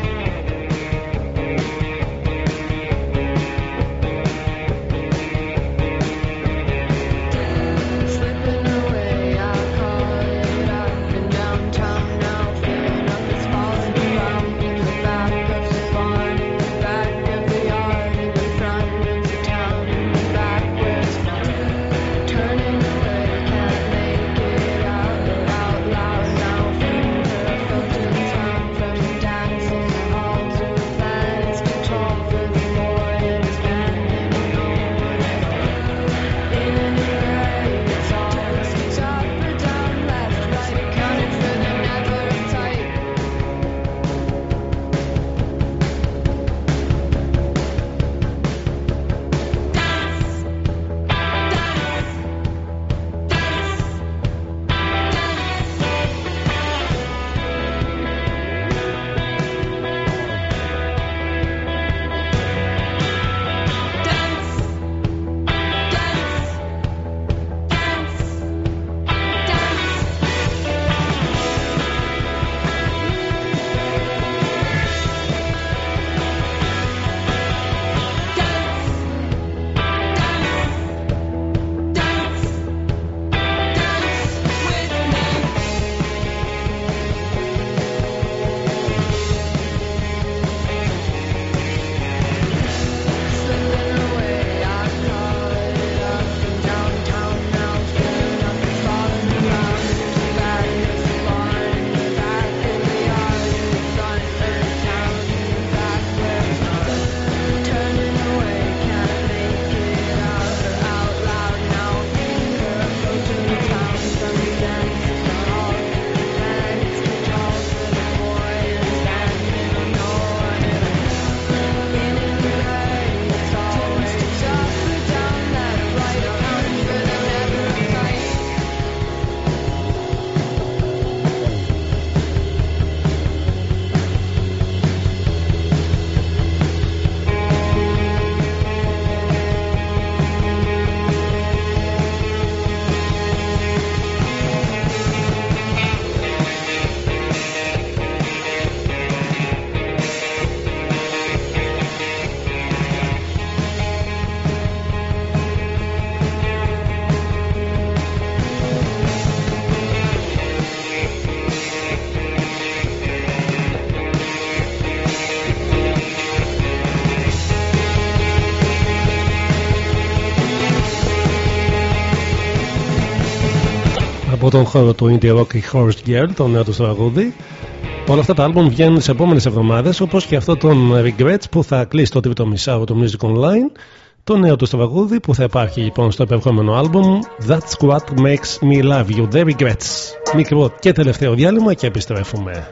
τον χώρο του Indie Rock Horse Girl, το νέο του τραγούδι. Όλα αυτά τα άλμπομ βγαίνουν τις επόμενες εβδομάδες, όπως και αυτό των Regrets που θα κλείσει το τρίτο μισάρο του Music Online. Το νέο του τραγούδι που θα υπάρχει λοιπόν στο επερχόμενο άλμπομ That's What Makes Me Love You, The Regrets. Μικρό και τελευταίο διάλειμμα και επιστρέφουμε.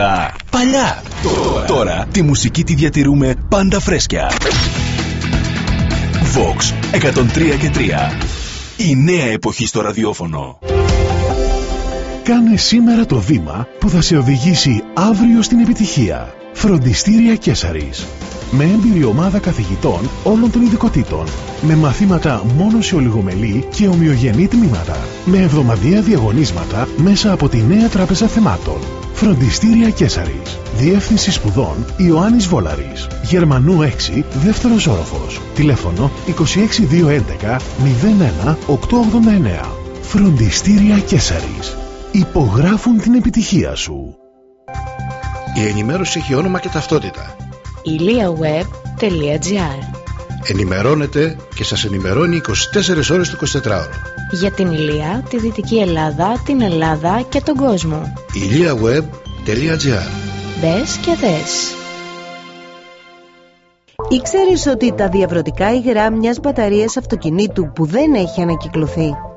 Αυτά παλιά. Τώρα, τώρα τη μουσική τη διατηρούμε πάντα φρέσκια. Vox 103 και 3. Η νέα εποχή στο ραδιόφωνο. Κάνε σήμερα το βήμα που θα σε οδηγήσει αύριο στην επιτυχία. Φροντιστήρια Κέσαρης. Με έμπειρη ομάδα καθηγητών όλων των ειδικοτήτων. Με μαθήματα μόνο σε ολιγομελή και ομοιογενή τμήματα. Με εβδομαδιαία διαγωνίσματα μέσα από τη νέα τράπεζα θεμάτων. Φροντιστήρια Κέσαρης. Διεύθυνση σπουδών Ιωάννης Βόλαρης. Γερμανού 6, δεύτερος όροφος. Τηλέφωνο 26211 01 889. Φροντιστήρια Κέσαρης. Υπογράφουν την επιτυχία σου. Η ενημέρωση έχει όνομα και ταυτότητα. iliaweb.gr Ενημερώνετε και σας ενημερώνει 24 ώρες το 24ωρο. Για την Ηλία, τη Δυτική Ελλάδα, την Ελλάδα και τον κόσμο. iliaweb.gr Μπες και δες. Ήξερες ότι τα διαβρωτικά υγρά μιας μπαταρίας αυτοκινήτου που δεν έχει ανακυκλωθεί;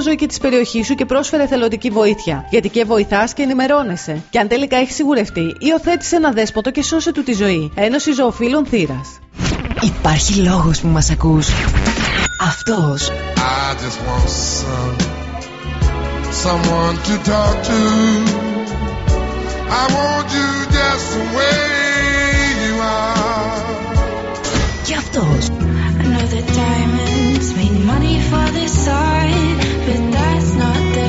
φιλοζωική και της περιοχής σου και πρόσφερε θελοντική βοήθεια. Γιατί και βοηθάς και ενημερώνεσαι. Και αν τελικά έχεις σιγουρευτεί, υιοθέτησε ένα δέσποτο και σώσε του τη ζωή. Ένωση Ζωοφύλων Θήρα. Υπάρχει λόγος που μας ακούς. Αυτός. I just want some, someone to talk to. I want you just the way you are. Και αυτός. I know that diamonds make money for this art,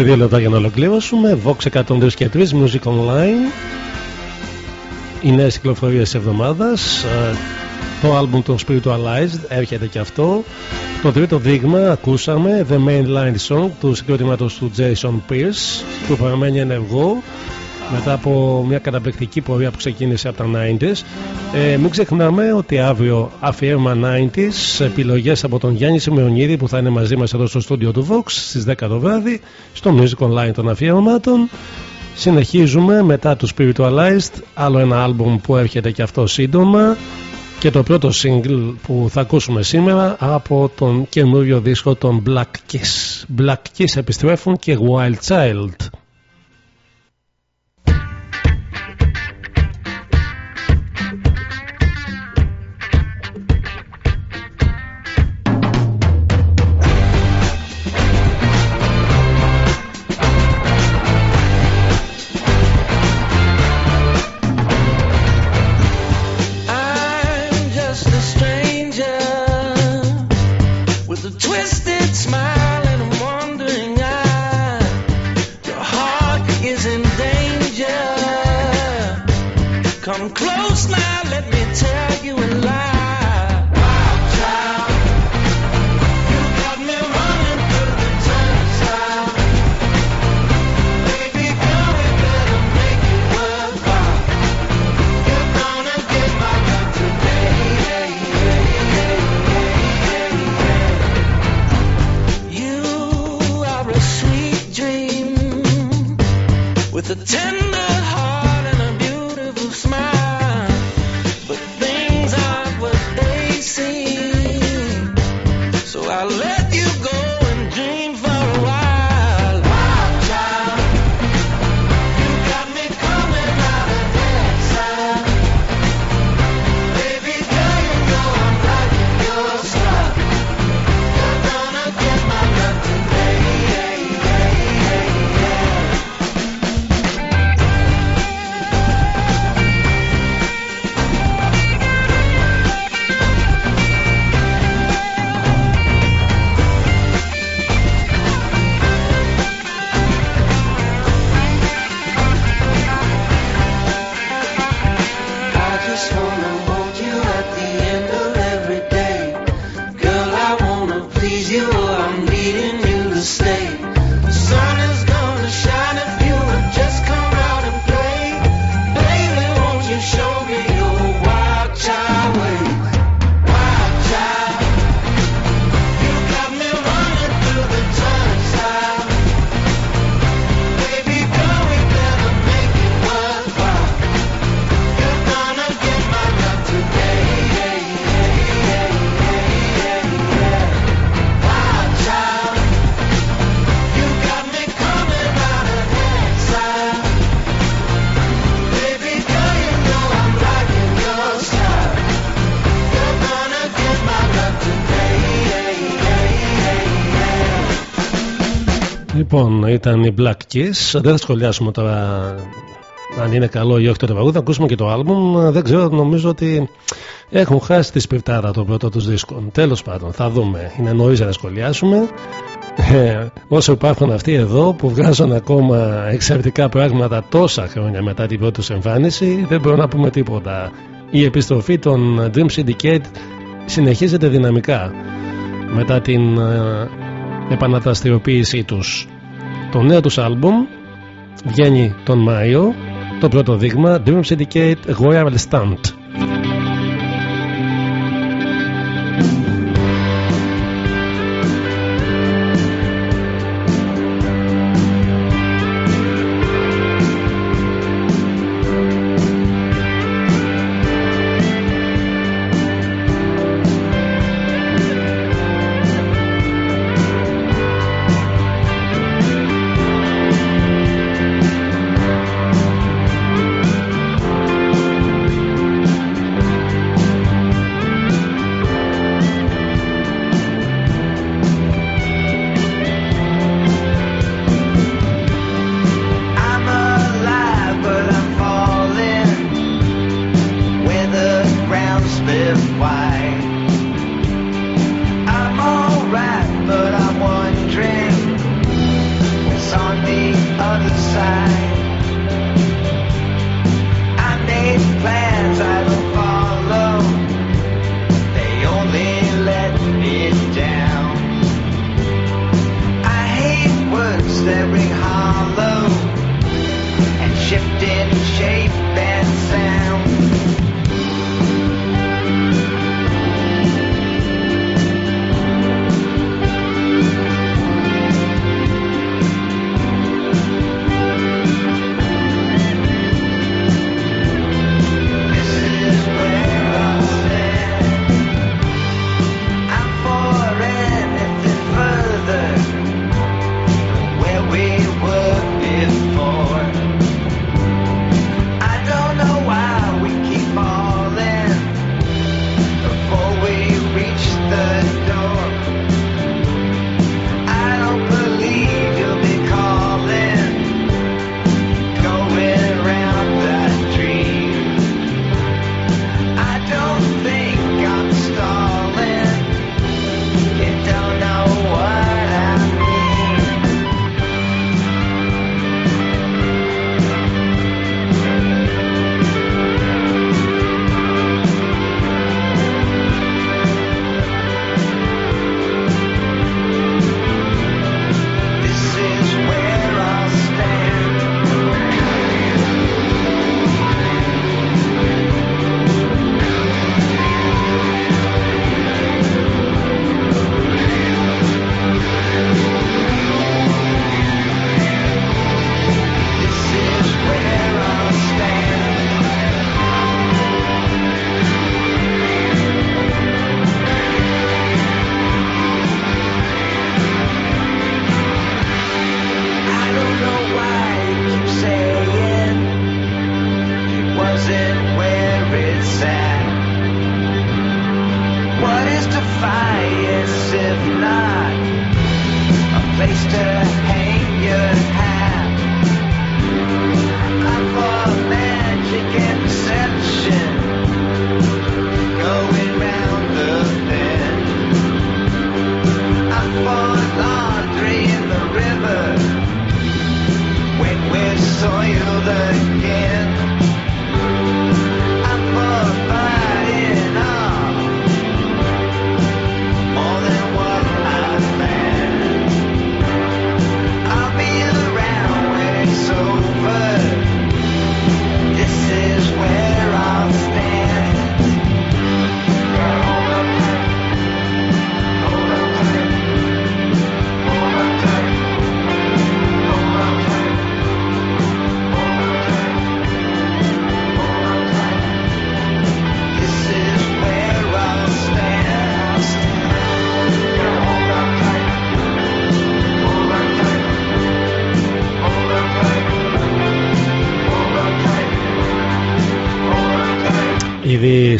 22 λεπτά για να ολοκληρώσουμε. Vox 103 και 3 Music Online. Οι νέες κυκλοφορίες της εβδομάδας. Ε, το άλμπουμ των Spiritualized έρχεται και αυτό. Το τρίτο δείγμα ακούσαμε The Mainline Song του συγκροτήματος του Jason Pierce που παραμένει ενεργό μετά από μια καταπληκτική πορεία που ξεκίνησε από τα 90s. Ε, μην ξεχνάμε ότι αύριο αφιέρωμα 90s επιλογές από τον Γιάννη Σιμεωνίδη που θα είναι μαζί μας εδώ στο στούντιο του Vox στις 10 το βράδυ στο Music Online των αφιερωμάτων. Συνεχίζουμε μετά τους Spiritualized, άλλο ένα άλμπουμ που έρχεται και αυτό σύντομα και το πρώτο single που θα ακούσουμε σήμερα από τον καινούριο δίσκο των Black Kiss. Black Kiss επιστρέφουν και Wild Child. Λοιπόν, ήταν η Black Kiss. Δεν θα σχολιάσουμε τώρα αν είναι καλό ή όχι το τραγούδι. Θα ακούσουμε και το album. Δεν ξέρω, νομίζω ότι έχουν χάσει τη σπιρτάρα το πρώτο τους δίσκο. Τέλος πάντων, θα δούμε. Είναι νωρίς να σχολιάσουμε. Ε, όσο υπάρχουν αυτοί εδώ που βγάζουν ακόμα εξαιρετικά πράγματα τόσα χρόνια μετά την πρώτη τους εμφάνιση, δεν μπορούμε να πούμε τίποτα. Η επιστροφή των Dream Syndicate συνεχίζεται δυναμικά μετά την ε, επαναταστηριοποίησή τους. Το νέο τους άλμπουμ βγαίνει τον Μάιο, το πρώτο δείγμα Dream Syndicate Royal Stunt.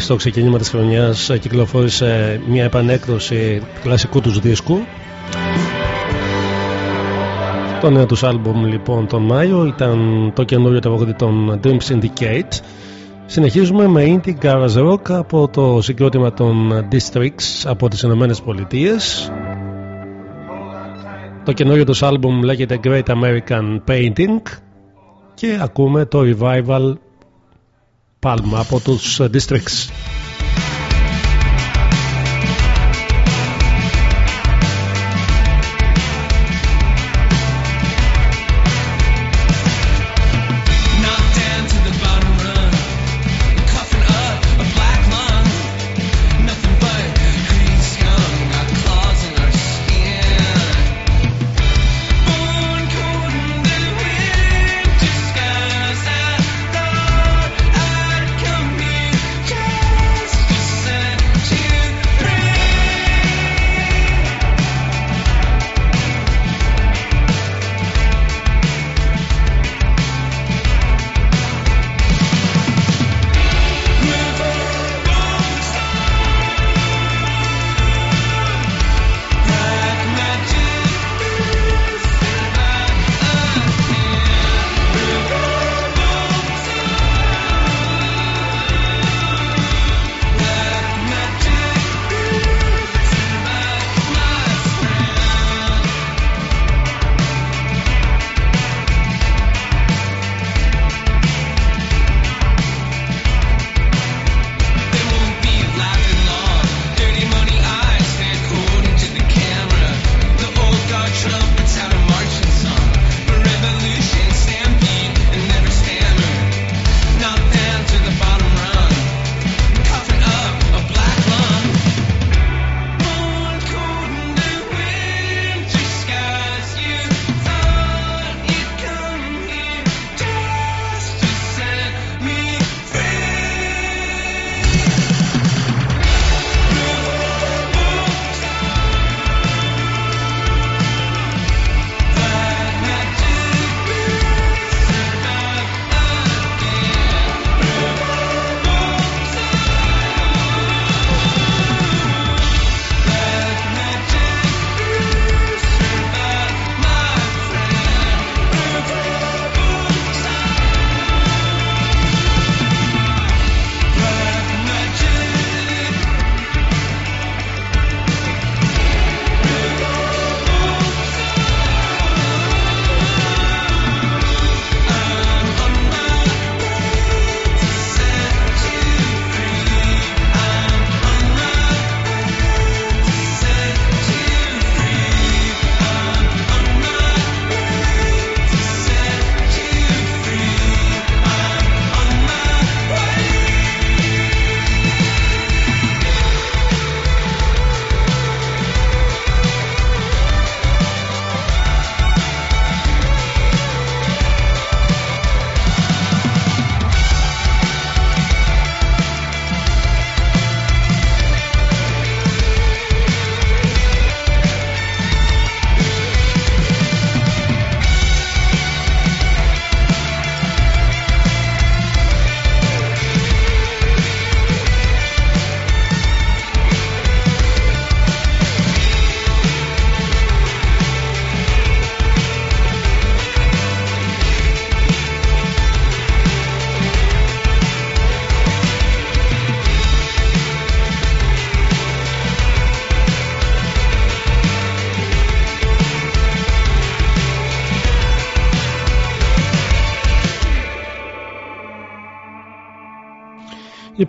στο ξεκίνημα της χρονιάς ε, κυκλοφόρησε μια επανέκδοση κλασικού τους δίσκου το νέο τους άλμπουμ λοιπόν τον Μάιο ήταν το καινούριο τραγούδι των Dream Syndicate Συνεχίζουμε με Indie Garage Rock από το συγκρότημα των Districts από τις Ηνωμένες Πολιτείες. Το καινούριο τους άλμπουμ λέγεται Great American Painting και ακούμε το Revival Palma από τους Districts.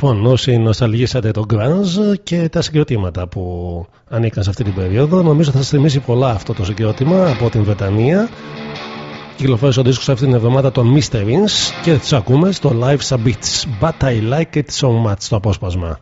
Λοιπόν, όσοι νοσταλγήσατε το Grunge και τα συγκροτήματα που ανήκαν σε αυτή την περίοδο, νομίζω θα σας θυμίσει πολλά αυτό το συγκρότημα από την Βρετανία. Κυκλοφόρησε ο δίσκος αυτή την εβδομάδα των Mr. και του ακούμε στο Live Beats. But I like it so much το απόσπασμα.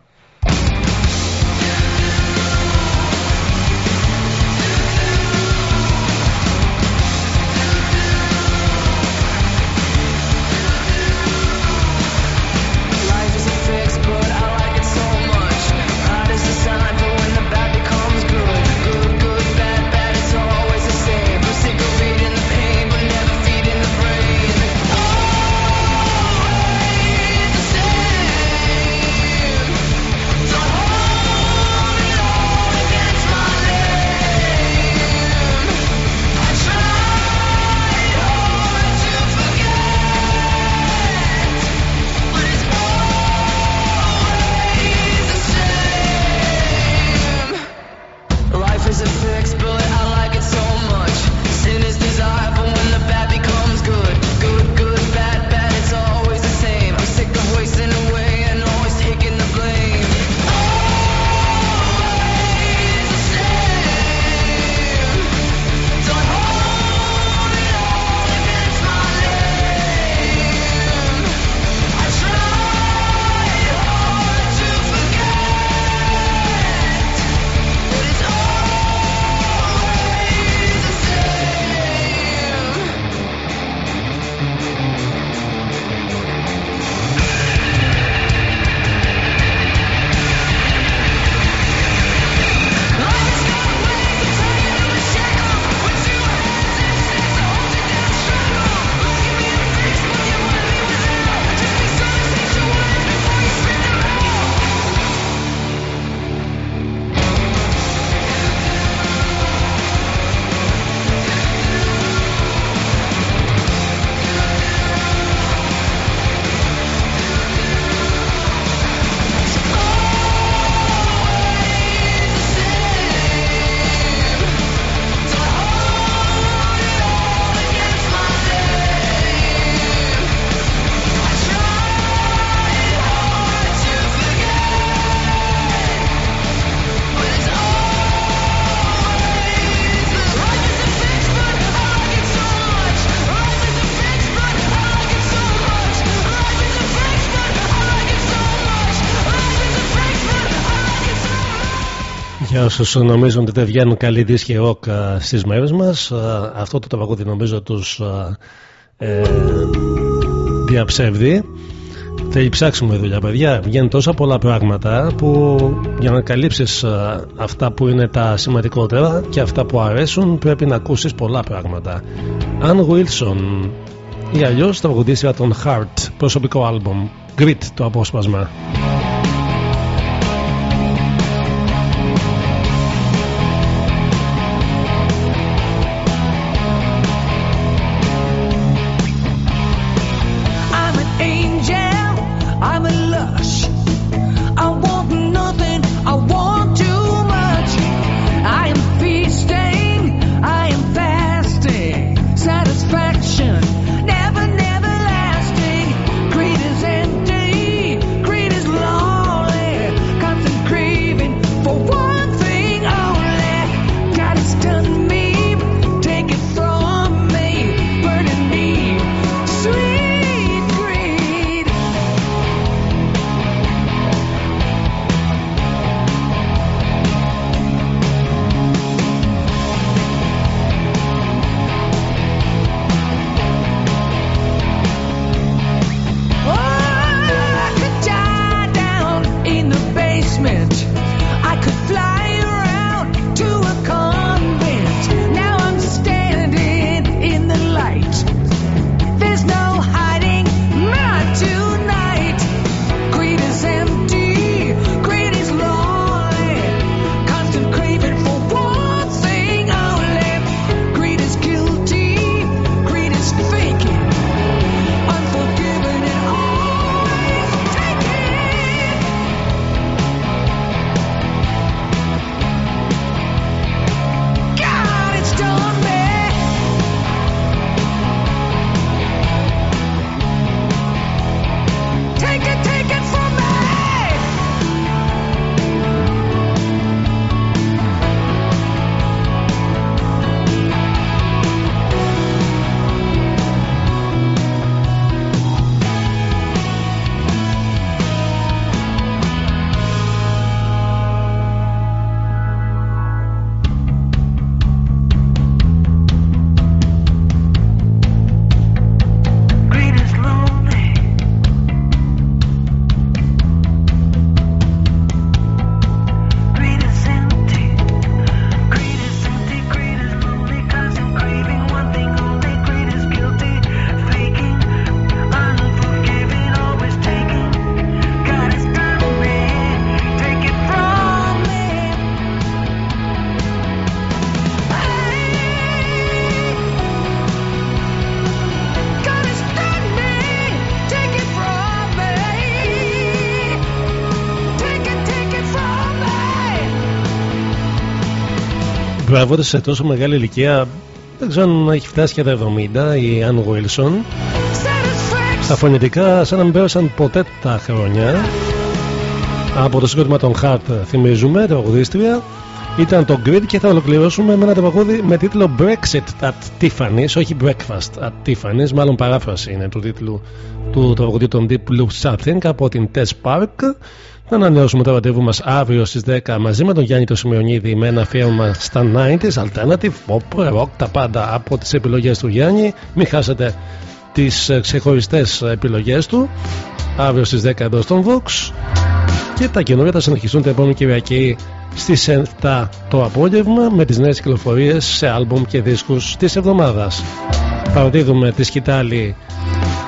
Όσους νομίζουν ότι δεν βγαίνουν καλοί δίσκοι ροκ στις μέρες μας, αυτό το τραγούδι νομίζω τους ε, διαψεύδει. Θέλει ψάξιμο η δουλειά, παιδιά. Βγαίνουν τόσα πολλά πράγματα που για να καλύψεις αυτά που είναι τα σημαντικότερα και αυτά που αρέσουν πρέπει να ακούσεις πολλά πράγματα. Αν Wilson ή αλλιώς τραγουδίστρια των Heart, προσωπικό άλμπομ. Grit το απόσπασμα. Μπράβο σε τόσο μεγάλη ηλικία. Δεν ξέρω αν έχει φτάσει και τα 70 η Αν Wilson. Στα φωνητικά, σαν να μην πέρασαν ποτέ τα χρόνια. Από το συγκρότημα των Heart, θυμίζουμε, τραγουδίστρια. Ήταν το Grid και θα ολοκληρώσουμε με ένα τραγούδι με τίτλο Brexit at Tiffany's, όχι Breakfast at Tiffany's, μάλλον παράφραση είναι του τίτλου του τραγουδίου των Deep Blue Something από την Tess Park. Θα ανανεώσουμε το ραντεβού μας αύριο στις 10 μαζί με τον Γιάννη το Σημειονίδη με ένα αφιέρωμα στα 90s, alternative, pop, rock, τα πάντα από τις επιλογές του Γιάννη. Μην χάσετε τις ξεχωριστές επιλογές του αύριο στις 10 εδώ στον Vox. Και τα καινούργια θα συνεχιστούν την επόμενη Κυριακή στις 7 το απόγευμα με τις νέες κυκλοφορίες σε άλμπουμ και δίσκους της εβδομάδας. Παραδίδουμε τη σκητάλη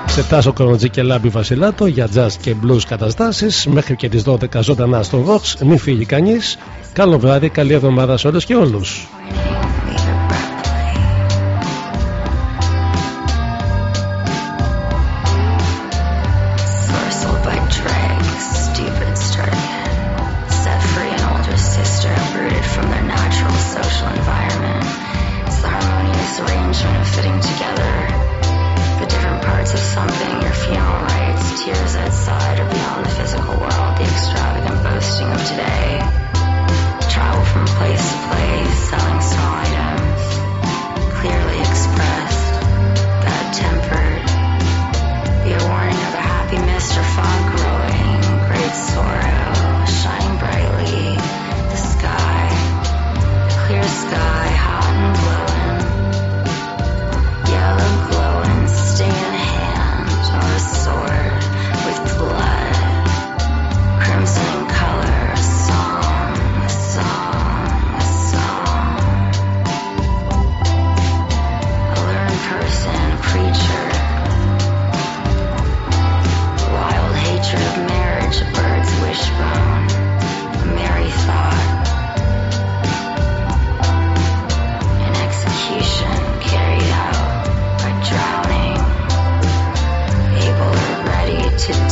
σε Τάσο Κοροντζή και Λάμπη Βασιλάτο για jazz και blues καταστάσεις. Μέχρι και τις 12 ζωντανά στο Vox. Μην φύγει κανείς. Καλό βράδυ, καλή εβδομάδα σε όλους και όλους